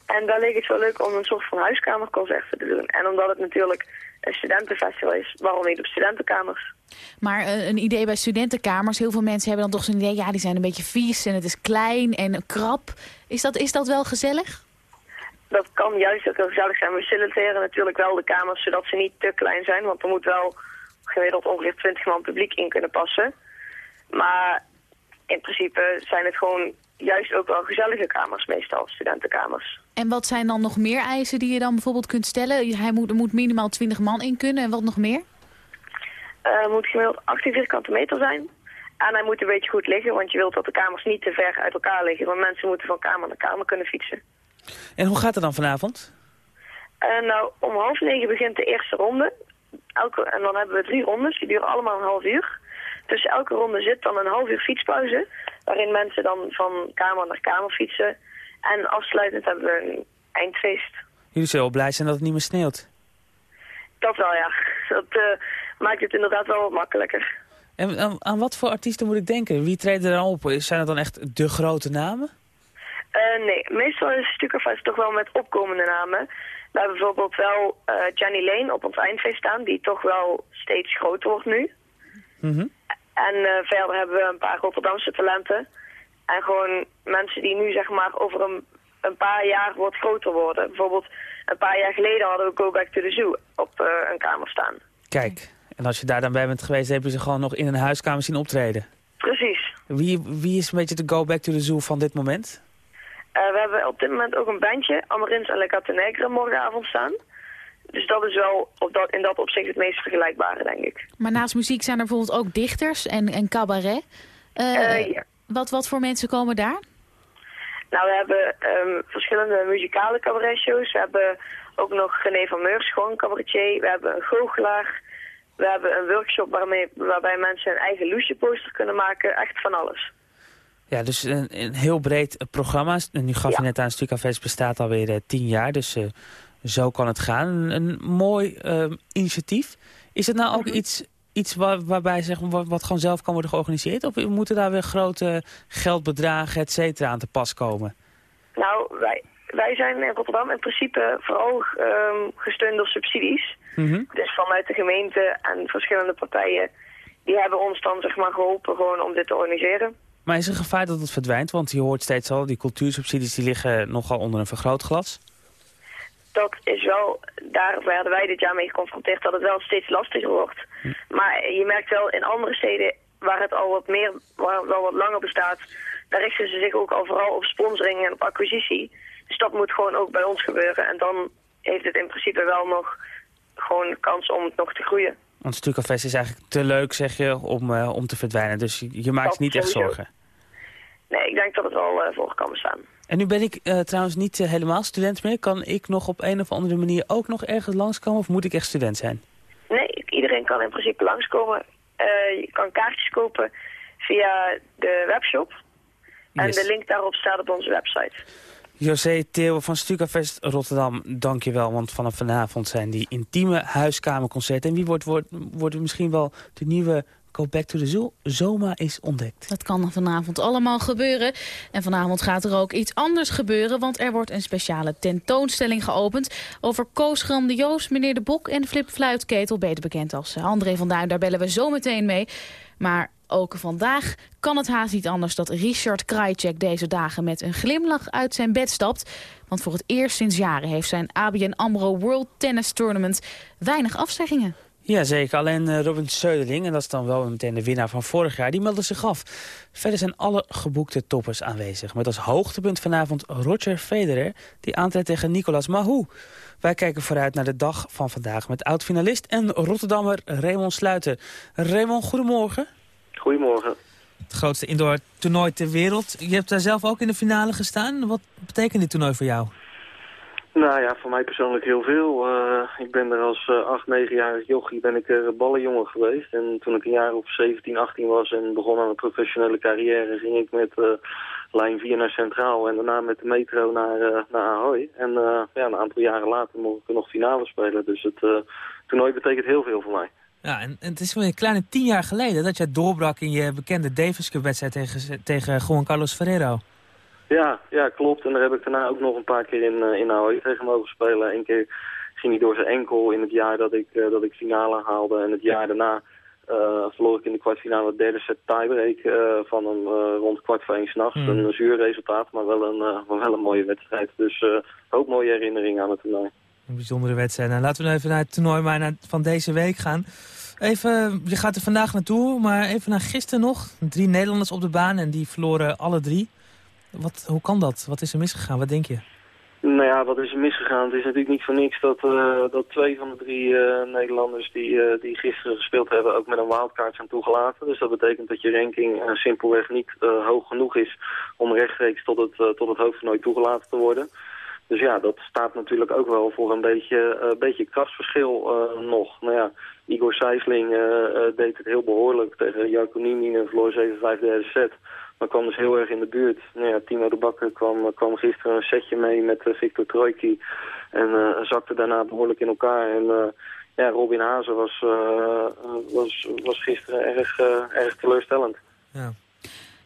En daar leek het zo leuk om een soort van huiskamerconcerten te doen. En omdat het natuurlijk een studentenfestival is, waarom niet op studentenkamers? Maar eh, een idee bij studentenkamers, heel veel mensen hebben dan toch zo'n idee... ja, die zijn een beetje vies en het is klein en krap. Is dat, is dat wel gezellig? Dat kan juist ook heel gezellig zijn. We faciliteren natuurlijk wel de kamers zodat ze niet te klein zijn, want er moet wel gemiddeld ongeveer 20 man publiek in kunnen passen. Maar in principe zijn het gewoon juist ook wel gezellige kamers meestal, studentenkamers. En wat zijn dan nog meer eisen die je dan bijvoorbeeld kunt stellen? Hij moet, er moet minimaal 20 man in kunnen en wat nog meer? Eh, Het moet gemiddeld 18 vierkante meter zijn. En hij moet een beetje goed liggen, want je wilt dat de kamers niet te ver uit elkaar liggen. Want mensen moeten van kamer naar kamer kunnen fietsen. En hoe gaat het dan vanavond? Eh, nou, om half negen begint de eerste ronde. Elke, en dan hebben we drie rondes, die duren allemaal een half uur. Tussen elke ronde zit dan een half uur fietspauze, waarin mensen dan van kamer naar kamer fietsen. En afsluitend hebben we een eindfeest. Jullie zullen wel blij zijn dat het niet meer sneeuwt. Dat wel, ja. Dat eh, maakt het inderdaad wel wat makkelijker. En aan, aan wat voor artiesten moet ik denken? Wie treden er dan op? Zijn het dan echt de grote namen? Eh, nee, meestal is Stukkerfest toch wel met opkomende namen. We hebben bijvoorbeeld wel eh Jenny Lane op ons eindfeest staan, die toch wel steeds groter wordt nu. Mhm. En eh, verder hebben we een paar Rotterdamse talenten. En gewoon mensen die nu zeg maar over een, een paar jaar wat groter worden. Bijvoorbeeld een paar jaar geleden hadden we Go Back to the Zoo op eh, een kamer staan. Kijk, en als je daar dan bij bent geweest, heb je ze gewoon nog in een huiskamer zien optreden. Precies. Wie, wie is een beetje de go back to the zoo van dit moment? Eh, we hebben op dit moment ook een bandje, Amarins en Le Negre, morgenavond staan. Dus dat is wel op dat, in dat opzicht het meest vergelijkbare, denk ik. Maar naast muziek zijn er bijvoorbeeld ook dichters en, en cabaret. Eh, Eh, ja. wat, wat voor mensen komen daar? Nou, we hebben ehm, verschillende muzikale cabaretshows. We hebben ook nog René van Meurs, gewoon cabaretier. We hebben een goochelaar. We hebben een workshop waarmee, waarbij mensen een eigen loesje poster kunnen maken. Echt van alles. Ja, dus een, een heel breed programma. En Nu gaf je net aan, Stukafest bestaat alweer eh, tien jaar, dus eh, zo kan het gaan. Een, een mooi eh, initiatief. Is het nou ook Mhm. iets, iets waar, waarbij zeg, maar, wat, wat gewoon zelf kan worden georganiseerd? Of moeten daar weer grote geldbedragen, et cetera, aan te pas komen? Nou, wij, wij zijn in Rotterdam in principe vooral ehm, gesteund door subsidies. Mhm. Dus vanuit de gemeente en verschillende partijen. Die hebben ons dan zeg maar geholpen gewoon om dit te organiseren. Maar is er gevaar dat het verdwijnt? Want je hoort steeds al, die cultuursubsidies die liggen nogal onder een vergrootglas. Dat is wel, daar werden wij dit jaar mee geconfronteerd, dat het wel steeds lastiger wordt. Maar je merkt wel in andere steden waar het al wat meer, waar het wel wat langer bestaat, daar richten ze zich ook al vooral op sponsoring en op acquisitie. Dus dat moet gewoon ook bij ons gebeuren. En dan heeft het in principe wel nog gewoon kans om het nog te groeien. Want Stukafest is eigenlijk te leuk, zeg je, om, eh, om te verdwijnen. Dus je, je maakt je niet echt zorgen. Nee, ik denk dat het wel eh, voor kan bestaan. En nu ben ik eh, trouwens niet eh, helemaal student meer. Kan ik nog op een of andere manier ook nog ergens langskomen? Of moet ik echt student zijn? Nee, iedereen kan in principe langskomen. Eh, je kan kaartjes kopen via de webshop. En Yes. de link daarop staat op onze website. José Theo van Stukafest Rotterdam, dankjewel. Want vanaf vanavond zijn die intieme huiskamerconcerten. En wie wordt, wordt, wordt misschien wel de nieuwe Go Back to the Zoo? Zoma is ontdekt. Dat kan vanavond allemaal gebeuren. En vanavond gaat er ook iets anders gebeuren... want er wordt een speciale tentoonstelling geopend... over Koos Grandioos, meneer De Bok en Flip Fluitketel... beter bekend als eh, André van Duin. Daar bellen we zo meteen mee. Maar ook vandaag kan het haast niet anders dat Richard Krajcek deze dagen met een glimlach uit zijn bed stapt. Want voor het eerst sinds jaren heeft zijn ABN AMRO World Tennis Tournament weinig afzeggingen. Ja, zeker. Alleen eh, Robin Söderling, en dat is dan wel meteen de winnaar van vorig jaar, die meldde zich af. Verder zijn alle geboekte toppers aanwezig. Met als hoogtepunt vanavond Roger Federer, die aantreedt tegen Nicolas Mahou. Wij kijken vooruit naar de dag van vandaag met oud-finalist en Rotterdammer Raymond Sluiter. Raymond, goedemorgen. Goedemorgen. Het grootste indoor toernooi ter wereld. Je hebt daar zelf ook in de finale gestaan. Wat betekent dit toernooi voor jou? Nou ja, voor mij persoonlijk heel veel. Eh, ik ben er als eh 8, 9-jarig jochie ben ik er ballenjongen geweest. En toen ik een jaar of 17, 18 was en begon aan een professionele carrière... ging ik met eh, lijn 4 naar Centraal en daarna met de metro naar, eh, naar Ahoy. En eh, ja, een aantal jaren later mocht ik er nog finale spelen. Dus het eh, toernooi betekent heel veel voor mij. Ja, en, het is een kleine tien jaar geleden dat jij doorbrak in je bekende Davis Cup wedstrijd tegen, tegen Juan Carlos Ferrero. Ja, ja, klopt. En daar heb ik daarna ook nog een paar keer in, eh, in Ahoy tegen mogen spelen. Eén keer ging hij door zijn enkel in het jaar dat ik, eh, dat ik finale haalde. En het jaar daarna eh, verloor ik in de kwartfinale de derde set tiebreak van hem rond kwart voor één s'nachts. Hmm. Een zuur resultaat, maar wel een, wel een mooie wedstrijd. Dus ook mooie herinneringen aan het toernooi. Een bijzondere wedstrijd. Nou, laten we even naar het toernooi maar naar, van deze week gaan. Even, je gaat er vandaag naartoe, maar even naar gisteren nog. Drie Nederlanders op de baan en die verloren alle drie. Wat, hoe kan dat? Wat is er misgegaan? Wat denk je? Nou ja, wat is er misgegaan? Het is natuurlijk niet voor niks dat, eh, dat twee van de drie eh, Nederlanders die, eh, die gisteren gespeeld hebben ook met een wildcard zijn toegelaten. Dus dat betekent dat je ranking simpelweg niet hoog genoeg is om rechtstreeks tot het, tot het hoofdtoernooi toegelaten te worden. Dus ja, dat staat natuurlijk ook wel voor een beetje, eh, beetje krachtsverschil eh, nog. Nou ja, Igor Sijsling deed het heel behoorlijk tegen Jarko Niemin en verloor 7-5 derde set. Maar kwam dus heel erg in de buurt. Nou ja, Timo de Bakker kwam, kwam gisteren een setje mee met eh, Victor Trojki. En eh, zakte daarna behoorlijk in elkaar. En eh, ja, Robin Hazen was, eh, was, was gisteren erg, eh, erg teleurstellend.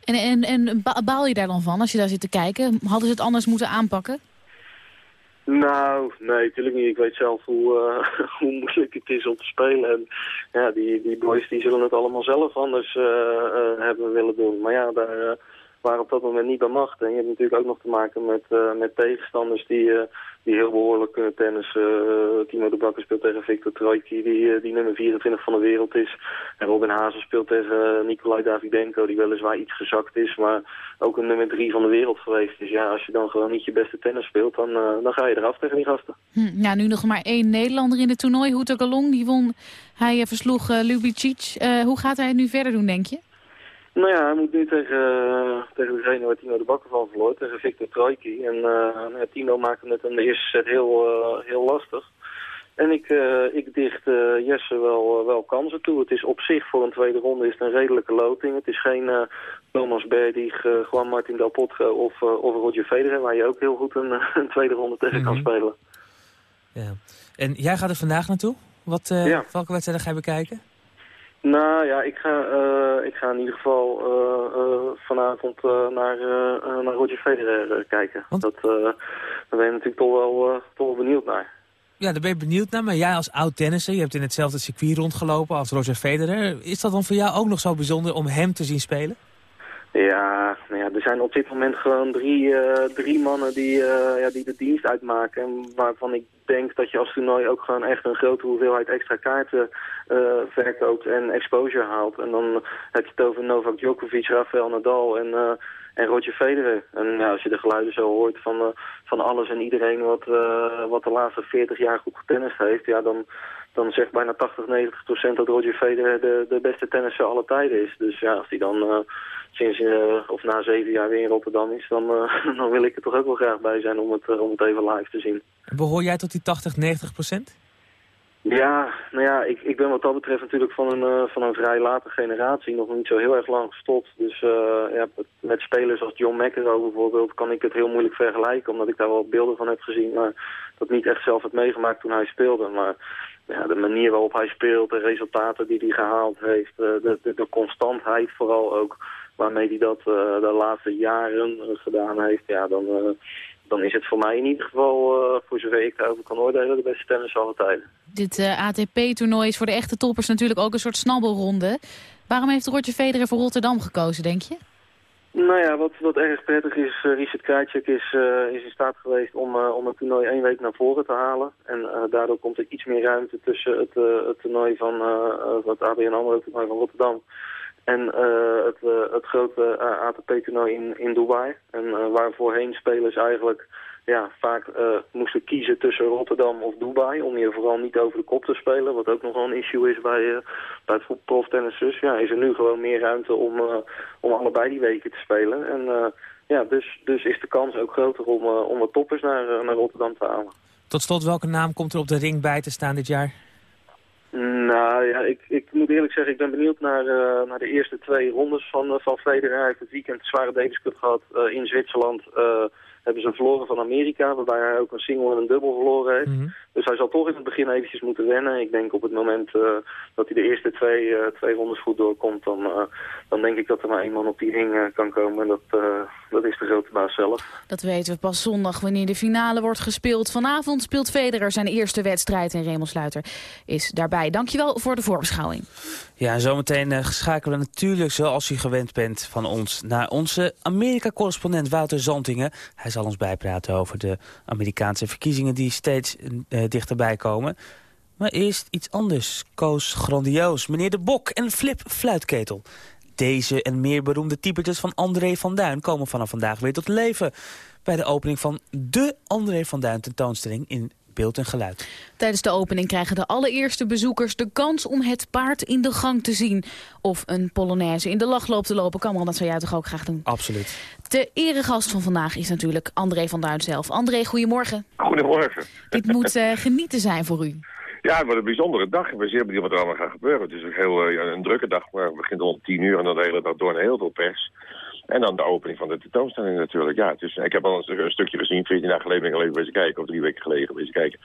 En, en, en ba- baal je daar dan van als je daar zit te kijken? Hadden ze het anders moeten aanpakken? Nou, nee, natuurlijk niet. Ik weet zelf hoe, eh, hoe moeilijk het is om te spelen. En ja, die, die boys die zullen het allemaal zelf anders eh, eh, hebben willen doen. Maar ja, daar waren op dat moment niet bij macht. En je hebt natuurlijk ook nog te maken met, met tegenstanders die, die heel behoorlijk kunnen tennissen. Eh, Timo de Bakker speelt tegen Victor Trojki, die, eh, die nummer 24 van de wereld is. En Robin Hazen speelt tegen Nikolai Davidenko, die weliswaar iets gezakt is, maar ook een nummer 3 van de wereld geweest. Dus ja, als je dan gewoon niet je beste tennis speelt, dan, eh, dan ga je eraf tegen die gasten. Hm, ja, nu nog maar één Nederlander in het toernooi. Houter Galong, die won. Hij eh, versloeg eh, Lubicic. Eh, hoe gaat hij het nu verder doen, denk je? Nou ja, hij moet nu tegen, eh, tegen degene waar Tino de Bakker van verloor, tegen Victor Trojki. En eh, nou Tino maakte het in de eerste set heel, eh, heel lastig. En ik, ik dicht Jesse wel, wel kansen toe. Het is op zich voor een tweede ronde is het een redelijke loting. Het is geen Thomas Berdig, Juan Martin Del Potro of, of Roger Federer... waar je ook heel goed een, een tweede ronde tegen kan spelen. Ja. En jij gaat er vandaag naartoe? Wat, Ja. Welke wedstrijden ga je bekijken? Nou ja, ik ga, eh, ik ga in ieder geval eh, eh, vanavond naar, naar Roger Federer kijken. Dat, eh, daar ben je natuurlijk toch wel, toch wel benieuwd naar. Ja, daar ben je benieuwd naar. Maar jij als oud tennisser, je hebt in hetzelfde circuit rondgelopen als Roger Federer. Is dat dan voor jou ook nog zo bijzonder om hem te zien spelen? Ja, nou ja, er zijn op dit moment gewoon drie, eh, drie mannen die, eh, ja, die de dienst uitmaken. En waarvan ik denk dat je als toernooi ook gewoon echt een grote hoeveelheid extra kaarten eh, verkoopt en exposure haalt. En dan heb je het over Novak Djokovic, Rafael Nadal en, en Roger Federer. En ja, als je de geluiden zo hoort van, eh, van alles en iedereen wat, eh, wat de laatste 40 jaar goed getennist heeft, ja, dan, dan zegt bijna 80, 90 procent dat Roger Federer de, de beste tennisser aller tijden is. Dus ja, als hij dan eh, sinds of na zeven jaar weer in Rotterdam is, dan, dan wil ik er toch ook wel graag bij zijn om het, om het even live te zien. Behoor jij tot die 80, 90 procent? Ja, nou ja, ik, ik ben wat dat betreft natuurlijk van een, eh, van een vrij late generatie nog niet zo heel erg lang gestopt. Dus eh, ja, met spelers als John McEnroe bijvoorbeeld kan ik het heel moeilijk vergelijken, omdat ik daar wel beelden van heb gezien, maar dat niet echt zelf heb meegemaakt toen hij speelde. Maar ja, de manier waarop hij speelt, de resultaten die hij gehaald heeft, eh, de, de, de constantheid vooral ook, waarmee hij dat de laatste jaren gedaan heeft, ja, dan, dan is het voor mij in ieder geval, eh, voor zover ik daarover kan oordelen, de beste tennis aller tijden. Dit eh, ATP-toernooi is voor de echte toppers natuurlijk ook een soort snabbelronde. Waarom heeft Roger Federer voor Rotterdam gekozen, denk je? Nou ja, wat, wat erg prettig is, uh, Richard Krajcek is, is in staat geweest om, om het toernooi één week naar voren te halen. En daardoor komt er iets meer ruimte tussen het, het toernooi van het ABN AMRO toernooi van Rotterdam en het, het grote ATP-toernooi in, in Dubai. En waar voorheen spelers eigenlijk ja, vaak moesten kiezen tussen Rotterdam of Dubai... om je vooral niet over de kop te spelen, wat ook nogal een issue is bij, uh, bij het proftennis. Dus ja, is er nu gewoon meer ruimte om, uh, om allebei die weken te spelen. En uh, ja, dus, dus is de kans ook groter om, om wat toppers naar, naar Rotterdam te halen. Tot slot, welke naam komt er op de ring bij te staan dit jaar? Nou ja, ik, ik moet eerlijk zeggen, ik ben benieuwd naar, uh, naar de eerste twee rondes van, uh, van Federer. Hij heeft het weekend zware Davis Cup gehad uh, in Zwitserland. hebben ze verloren van Amerika, waarbij hij ook een single en een dubbel verloren heeft. -hmm. Dus hij zal toch in het begin eventjes moeten wennen. Ik denk op het moment dat hij de eerste twee, twee rondes goed doorkomt, dan, dan denk ik dat er maar één man op die ring kan komen. En dat, dat is de grote baas zelf. Dat weten we pas zondag wanneer de finale wordt gespeeld. Vanavond speelt Federer zijn eerste wedstrijd en Raymond Sluiter is daarbij. Dankjewel voor de voorbeschouwing. Ja, en zometeen uh, schakelen we natuurlijk, zoals u gewend bent van ons... naar onze Amerika-correspondent Wouter Zantingen. Hij zal ons bijpraten over de Amerikaanse verkiezingen... die steeds uh, dichterbij komen. Maar eerst iets anders. Koos grandioos. Meneer De Bok en Flip Fluitketel. Deze en meer beroemde typetjes van André van Duin... komen vanaf vandaag weer tot leven... bij de opening van de André van Duin tentoonstelling in beeld en geluid. Tijdens de opening krijgen de allereerste bezoekers de kans om het paard in de gang te zien. Of een polonaise in de lachloop te lopen. Kan dat zou jij toch ook graag doen? Absoluut. De eregast van vandaag is natuurlijk André van Duin zelf. André, goedemorgen. Goedemorgen. Dit moet uh, genieten zijn voor u. Ja, het wordt een bijzondere dag. Ik ben zeer benieuwd wat er allemaal gaat gebeuren. Het is een heel uh, een drukke dag, maar het begint om tien uur en dan de hele dag door naar heel veel pers. En dan de opening van de tentoonstelling natuurlijk. Ja, dus ik heb al een, een stukje gezien, 14 dagen geleden ben ik al even bezig kijken, of drie weken geleden bezig kijken.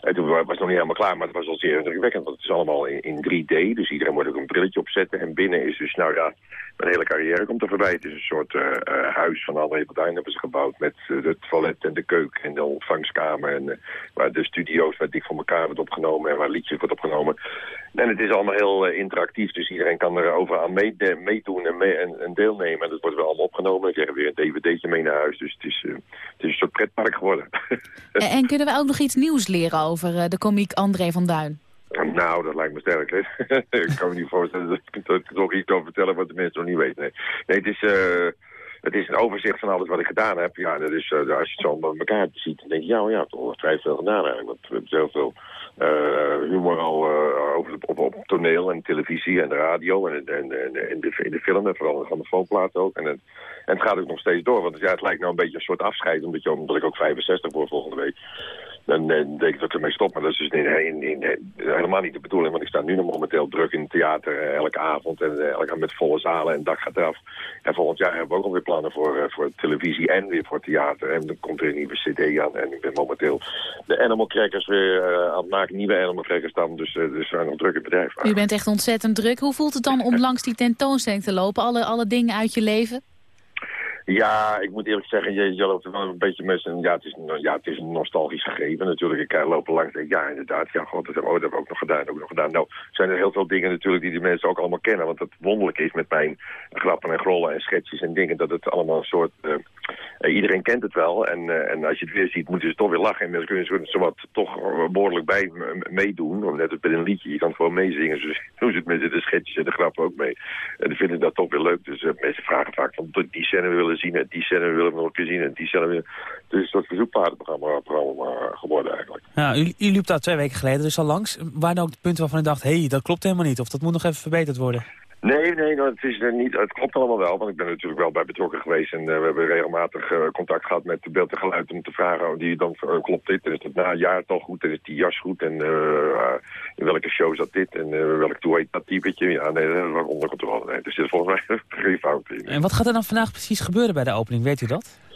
En toen was het nog niet helemaal klaar, maar het was al zeer indrukwekkend, want het is allemaal in, in 3D. Dus iedereen moet ook een brilletje opzetten. En binnen is dus, nou ja, mijn hele carrière komt er voorbij. Het is een soort uh, uh, huis van André Duin hebben ze gebouwd met uh, het toilet en de keuken en de ontvangskamer. En waar de studio's waar dik voor elkaar wordt opgenomen en waar liedjes wordt opgenomen. En het is allemaal heel interactief, dus iedereen kan er overal meedoen mee en, mee en, en, deelnemen. En dat wordt wel allemaal opgenomen. Ik krijg weer een dvd'tje mee naar huis, dus het is, het is een soort pretpark geworden. en, en, kunnen we ook nog iets nieuws leren over de komiek André van Duin? Nou, dat lijkt me sterk, hè. ik kan me niet voorstellen dat ik er nog iets kan vertellen wat de mensen nog niet weten. Nee, nee het is... Uh, het is een overzicht van alles wat ik gedaan heb. Ja, dat is, uh, als je het zo bij elkaar ziet, dan denk je, ja, oh ja, toch vrij veel gedaan eigenlijk. Want we hebben heel veel uh, humor al uh, over op, op, toneel en televisie en de radio en, en, en in, de, in de film en vooral in de grammofoonplaat ook. En, en, en het gaat ook nog steeds door, want ja, het lijkt nou een beetje een soort afscheid, omdat, je, omdat ik ook 65 word volgende week. Dan, dan denk ik dat ik ermee stop, maar dat is dus in, in, in, helemaal niet de bedoeling. Want ik sta nu nog momenteel druk in het theater uh, elke avond en uh, elke avond met volle zalen en dak gaat eraf. En volgend jaar hebben we ook alweer plannen voor, uh, voor televisie en weer voor theater. En dan komt er een nieuwe cd aan en ik ben momenteel de Animal Crackers weer aan het maken, nieuwe Animal Crackers dan. Dus, dus we zijn nog druk in het bedrijf. U bent echt ontzettend druk. Hoe voelt het dan om langs die tentoonstelling te lopen? Alle, alle dingen uit je leven? Ja, ik moet eerlijk zeggen, je, je loopt er wel een beetje met. Ja, het is, ja, het is een nostalgisch gegeven natuurlijk. Ik loop er langs en ja, inderdaad, ja, god, dat oh, dat hebben we ook nog gedaan, ook nog gedaan. Nou, zijn er heel veel dingen natuurlijk die de mensen ook allemaal kennen. Want het wonderlijk is met mijn grappen en grollen en sketches en dingen... dat het allemaal een soort... Uh, uh, iedereen kent het wel. En, en als je het weer ziet, moeten ze toch weer lachen. En mensen kunnen wat toch behoorlijk bij meedoen. Net als bij een liedje, je kan het gewoon meezingen. Dus doen ze het met de sketches en de grappen ook mee. En dan vinden dat toch weer leuk. Dus mensen vragen vaak van, die scène willen en die scène willen we nog en die scène willen... Dus een soort programma geworden eigenlijk. Ja, u, u liep daar twee weken geleden dus al langs. Er ook punten waarvan u dacht, hé, hey, dat klopt helemaal niet. Of dat moet nog even verbeterd worden? Nee, nee, het, is er niet, het klopt allemaal wel, want ik ben er natuurlijk wel bij betrokken geweest. En uh, we hebben regelmatig uh, contact gehad met beeld en geluid om te vragen... die dan klopt dit, en is het na een jaar toch goed, en is die jas goed... en in welke show zat dit, en welk toe heet dat typetje. Ja, nee, dat was onder controle. Nee, er zit volgens mij geen fout in. En wat gaat er dan vandaag precies gebeuren bij de opening, weet u dat?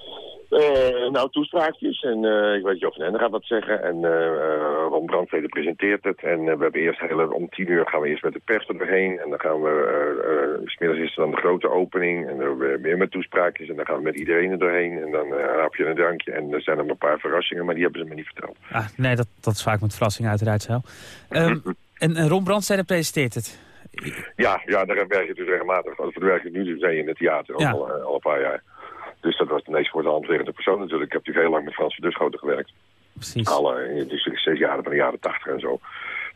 Uh, nou, toespraakjes. En uh, ik weet Jo van Ende gaat wat zeggen. En uh, Ron Brandstede presenteert het. En we hebben eerst hele, om tien uur gaan we eerst met de pers er doorheen. En dan gaan we, smiddags is er dan de grote opening. En dan hebben we weer met toespraakjes. En dan gaan we met iedereen er doorheen. En dan hapje en een drankje. En er zijn er een paar verrassingen, maar die hebben ze me niet verteld. Ah, nee, dat, dat is vaak met verrassingen uiteraard zo. Um, en, en Ron Brandstede presenteert het. Ja, ja, daar werk je dus regelmatig. De werk ik nu dus mee in het theater, Ja. al, eh, al een paar jaar. Dus dat was de meest voor de hand liggende persoon natuurlijk. Ik heb natuurlijk heel lang met Frans van Duschoten gewerkt. Precies. Alle, eh, dus zes jaren van de jaren tachtig en zo.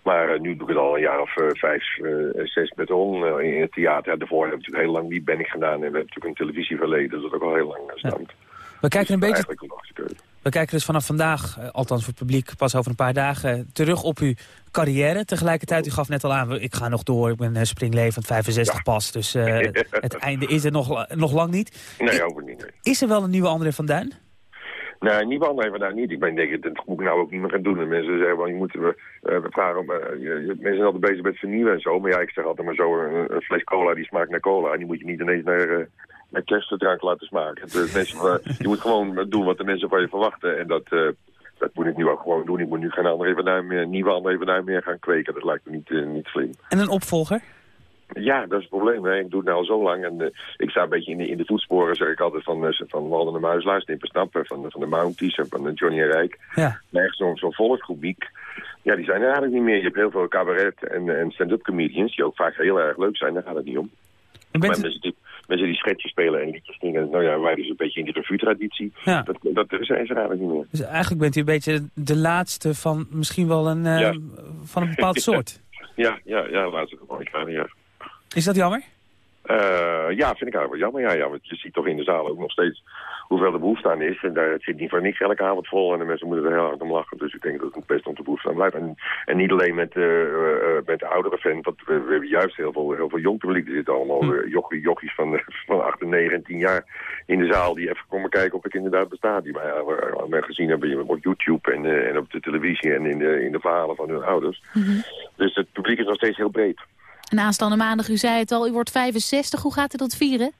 Maar eh, nu doe ik het al een jaar of eh, vijf, zes met On in het theater. Ja, daarvoor heb ik natuurlijk heel lang die ben ik gedaan. En we hebben natuurlijk een televisieverleden, dat ook al heel lang stamt. We kijken een beetje... We kijken dus vanaf vandaag, eh, althans voor het publiek, pas over een paar dagen, terug op uw carrière. Tegelijkertijd, u gaf net al aan, ik ga nog door, ik ben eh, springlevend 65 pas. Dus eh, het einde is er nog, nog lang niet. Nee, ook niet. Nee. Is er wel een nieuwe André van Duin? Nee, niemand heeft daar niet. Ik ben denk, dat moet ik nou ook niet meer gaan doen. En mensen zeggen, wel, je moet, we, we vragen, om, je- mensen zijn altijd bezig met vernieuwen en zo. Maar ja, ik zeg altijd maar zo, een, een fles cola die smaakt naar cola. En die moet je niet ineens naar, naar kerstdrank laten smaken. Dus mensen, je moet gewoon doen wat de mensen van je verwachten. En dat, eh, dat moet ik nu ook gewoon doen. Ik moet nu geen Duin meer, nieuwe van Duin meer gaan kweken. Dat lijkt me niet, eh, niet slim. En een opvolger? Ja, dat is het probleem. Hè. Ik doe het nou al zo lang. En eh, ik sta een beetje in de, in de voetsporen, zeg ik altijd, van, uh, van Walden de Muislaar, Snipper Snappen, van, de- van de Mounties en van de Johnny en Rijk. Ja. Maar echt zo'n zo'n volkspubliek, ja, die zijn er eigenlijk niet meer. Je hebt heel veel cabaret en, en stand-up comedians, die ook vaak heel erg leuk zijn. Daar gaat het niet om. En bent Maar mensen die, mensen die schetsjes spelen en liedjes zingen, nou ja, wij dus een beetje in die revue-traditie. Ja. Dat, dat is er eigenlijk niet meer. Dus eigenlijk bent u een beetje de laatste van misschien wel een, eh, Ja. van een bepaald soort. Ja, ja, ja, laat het gewoon gaan, ja. Is dat jammer? Eh, ja, vind ik eigenlijk wel jammer. Ja, ja, want je ziet toch in de zaal ook nog steeds hoeveel de behoefte aan is. En daar het zit niet voor niks elke avond vol. En de mensen moeten er heel hard om lachen. Dus ik denk dat het best om de behoefte aan blijft. En, en niet alleen met, eh, eh, eh, met de oudere fans. Want we, we hebben juist heel veel, heel veel jong publiek. Er zitten allemaal eh, jochie, jochies van, van 8, 9 en 10 jaar in de zaal. Die even komen kijken of ik inderdaad besta. Die mij mij gezien hebben op YouTube en, en op de televisie. En in de, in de verhalen van hun ouders. Dus het publiek is nog steeds heel breed. En aanstaande maandag, u zei het al, u wordt 65. Hoe gaat u dat vieren?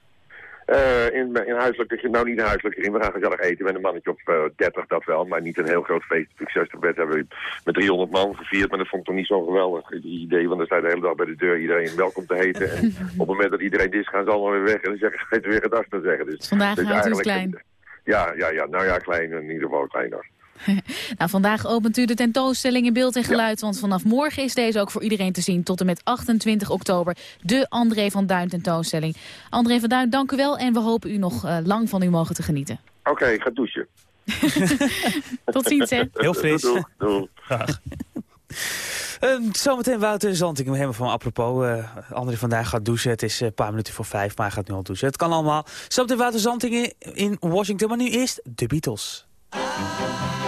Eh, in, in huiselijk, nou niet in huiselijk in. We gaan gezellig eten met een mannetje eh 30, dat wel. Maar niet een heel groot feest. 60 bed hebben we met 300 man gevierd. Maar dat vond ik toch niet zo geweldig idee. Want dan sta je de hele dag bij de deur iedereen welkom te heten. En op het moment dat iedereen is, gaan ze allemaal weer weg. En dan zeggen ze weer gedag te zeggen. Dus, Vandaag dus houdt u het eigenlijk- Ja, ja, ja. Nou ja, klein. In ieder geval kleiner. Nou, vandaag opent u de tentoonstelling in beeld en geluid. Want vanaf morgen is deze ook voor iedereen te zien. Tot en met 28 oktober. De André van Duin tentoonstelling. André van Duin, dank u wel. En we hopen u nog eh, lang van u mogen te genieten. Oké, ik ga douchen. Tot ziens, hè. Heel fris. Doei, doei. Graag. Eh, zometeen Wouter Zanting, helemaal van apropos. eh André vandaag gaat douchen. Het is eh, een paar minuten voor vijf, maar hij gaat nu al douchen. Het kan allemaal. Zometeen Wouter Zanting in, in Washington, maar nu eerst de Beatles. Eleanor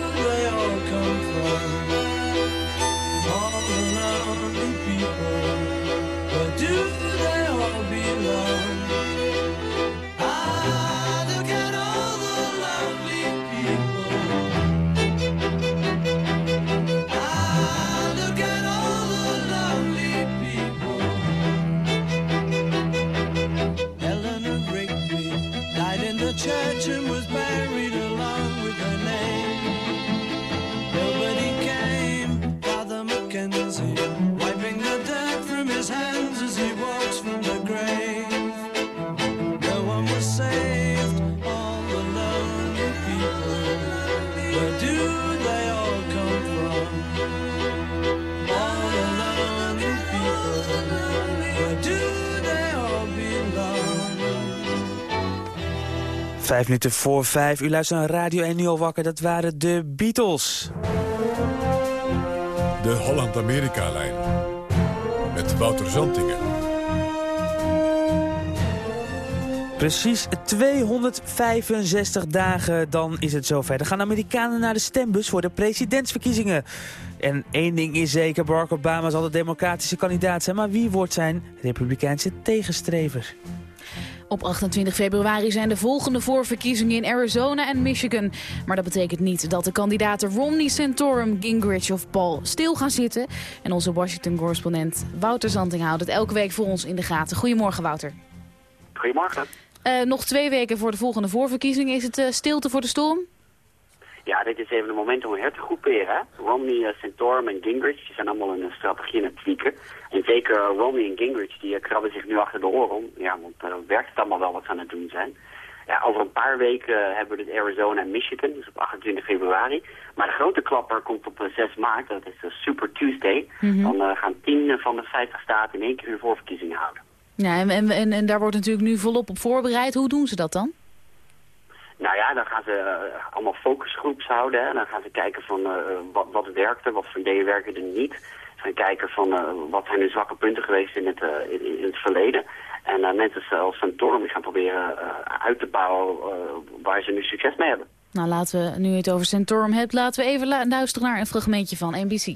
Vijf minuten voor vijf. U luistert naar Radio 1 Nu al wakker. Dat waren de Beatles. De Holland-Amerika-lijn. Met Wouter Zantingen. Precies 265 dagen, dan is het zover. Dan gaan de Amerikanen naar de stembus voor de presidentsverkiezingen. En één ding is zeker, Barack Obama zal de democratische kandidaat zijn. Maar wie wordt zijn republikeinse tegenstrever? Op 28 februari zijn de volgende voorverkiezingen in Arizona en Michigan. Maar dat betekent niet dat de kandidaten Romney, Santorum, Gingrich of Paul stil gaan zitten. En onze Washington-correspondent Wouter Zanting houdt het elke week voor ons in de gaten. Goedemorgen, Wouter. Goedemorgen. Eh, nog twee weken voor de volgende voorverkiezingen. Is het eh, stilte voor de storm? Ja, dit is even een moment om her te groeperen. Romney, eh, Santorum en Gingrich die zijn allemaal een strategie aan het tweaken. En zeker eh, Romney en Gingrich die eh, krabben zich nu achter de oren om. Ja, want werkt het allemaal wel wat ze aan het doen zijn. Ja, over een paar weken hebben we dus Arizona en Michigan, dus op 28 februari. Maar de grote klapper komt op 6 maart, dat is de Super Tuesday. Mhm. Dan uh, gaan 10 van de 50 staten in één keer hun voorverkiezingen houden. Ja, en, en, en daar wordt natuurlijk nu volop op voorbereid. Hoe doen ze dat dan? Nou ja, dan gaan ze uh, allemaal focusgroeps houden. Hè. Dan gaan ze kijken van uh, wat, wat werkte, wat voor ideeën werken er niet. Ze gaan kijken van uh, wat zijn de zwakke punten geweest in het, in, in, het verleden. En mensen zoals Santorum die gaan proberen uit te bouwen waar ze nu succes mee hebben. Nou, laten we, nu je het over Santorum hebt, laten we even luisteren naar een fragmentje van NBC.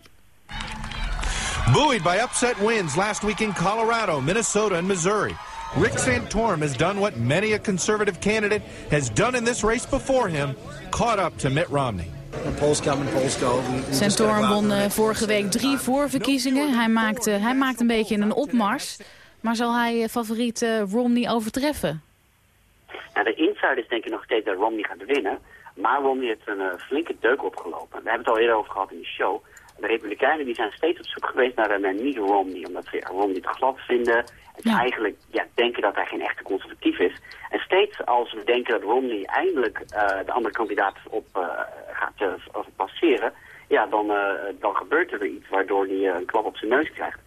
Buoyed by upset wins last week in Colorado, Minnesota and Missouri. Rick Santorum has done what many a conservative candidate has done in this race before him, caught up to Mitt Romney. Santorum won uh, vorige week drie voorverkiezingen. Hij maakt, uh, hij maakt een beetje een opmars. Maar zal hij uh, favoriet Romney overtreffen? Nou, de insiders denken nog steeds dat Romney gaat winnen. Maar Romney heeft een flinke deuk opgelopen. We hebben het al eerder over gehad in de show. De Republikeinen die zijn steeds op zoek geweest naar een niet Romney. Omdat ze Romney te glad vinden. En ja. eigenlijk ja, denken dat hij geen echte conservatief is. En steeds als we denken dat Romney eindelijk uh, de andere kandidaat op uh, gaat uh, passeren. Ja, dan, dan gebeurt er weer iets waardoor hij een klap op zijn neus krijgt.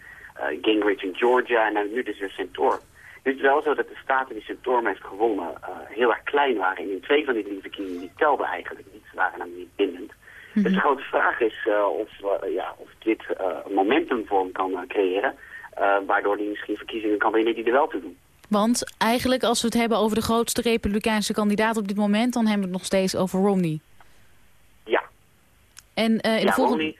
Gingrich in Georgia en nu dus weer Santorum. Nu is het wel zo dat de staten die Santorum heeft gewonnen heel erg klein waren. En in twee van die drie verkiezingen die telden eigenlijk niet. Ze waren namelijk niet bindend. Dus de grote vraag is uh, of, uh, ja, of dit uh, momentum vorm kan creëren. waardoor hij misschien verkiezingen kan winnen die er wel toe doen. Want eigenlijk als we het hebben over de grootste republikeinse kandidaat op dit moment... dan hebben we het nog steeds over Romney. Ja. En in ja, de volgende... Romney,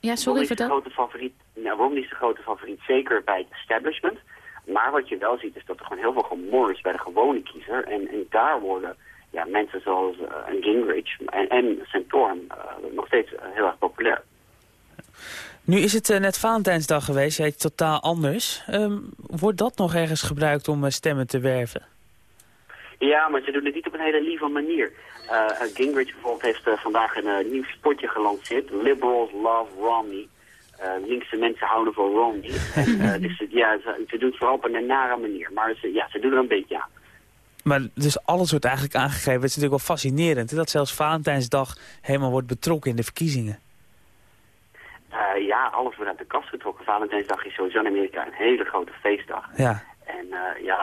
ja, sorry, Romney is, de vertel. grote favoriet, nou, Romney is de grote favoriet, zeker bij het establishment. Maar wat je wel ziet is dat er gewoon heel veel gemor is bij de gewone kiezer. En, en daar worden ja, mensen zoals uh, Gingrich en, en Santorum uh, nog steeds uh, heel erg populair. Nu is het net Valentijnsdag geweest, het totaal anders. Um, wordt dat nog ergens gebruikt om stemmen te werven? Ja, maar ze doen het niet op een hele lieve manier. Gingrich bijvoorbeeld heeft vandaag een nieuw spotje gelanceerd. Liberals love Romney. linkse mensen houden van Romney. en, dus ja, ze, ze doen het vooral op een nare manier. Maar ze, ja, ze doen er een beetje aan. Maar dus alles wordt eigenlijk aangegeven. Het is natuurlijk wel fascinerend. Hè? Dat zelfs Valentijnsdag helemaal wordt betrokken in de verkiezingen. Uh, ja, alles wordt uit de kast getrokken. Valentijnsdag is sowieso in Amerika een hele grote feestdag. Ja. En uh, ja,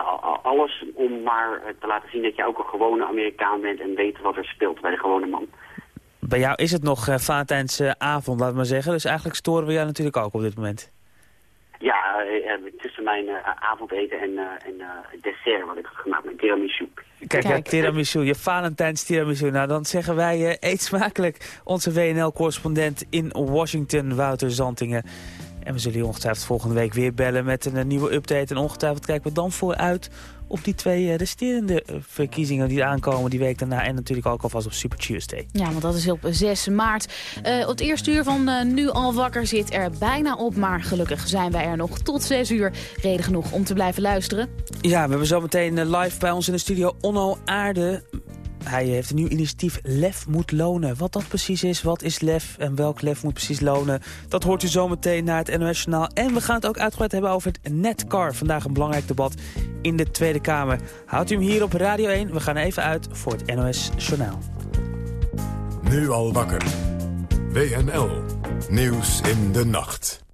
alles om maar te laten zien dat je ook een gewone Amerikaan bent en weet wat er speelt bij de gewone man. Bij jou is het nog uh, Valentijnsavond, laat maar zeggen. Dus eigenlijk storen we jou natuurlijk ook op dit moment. Ja, uh, tussen mijn uh, avondeten en, uh, en dessert wat ik heb gemaakt met tiramisu. Kijk, ja, tiramisu, je Valentijns tiramisu. Nou, dan zeggen wij eet smakelijk onze WNL-correspondent in Washington, Wouter Zantingen. En we zullen je ongetwijfeld volgende week weer bellen met een nieuwe update. En ongetwijfeld kijken we dan vooruit op die twee resterende verkiezingen die aankomen die week daarna. En natuurlijk ook alvast op Super Tuesday. Ja, want dat is op 6 maart. Uh, het eerste uur van uh, Nu al wakker zit er bijna op. Maar gelukkig zijn wij er nog tot 6 uur. Reden genoeg om te blijven luisteren. Ja, we hebben zometeen live bij ons in de studio Onno Aarde. Hij heeft een nieuw initiatief Lef moet lonen. Wat dat precies is, wat is Lef en welk Lef moet precies lonen... dat hoort u zometeen naar het NOS Journaal. En we gaan het ook uitgebreid hebben over het Netcar. Vandaag een belangrijk debat in de Tweede Kamer. Houdt u hem hier op Radio 1. We gaan even uit voor het NOS Journaal. Nu al wakker. WNL. Nieuws in de nacht.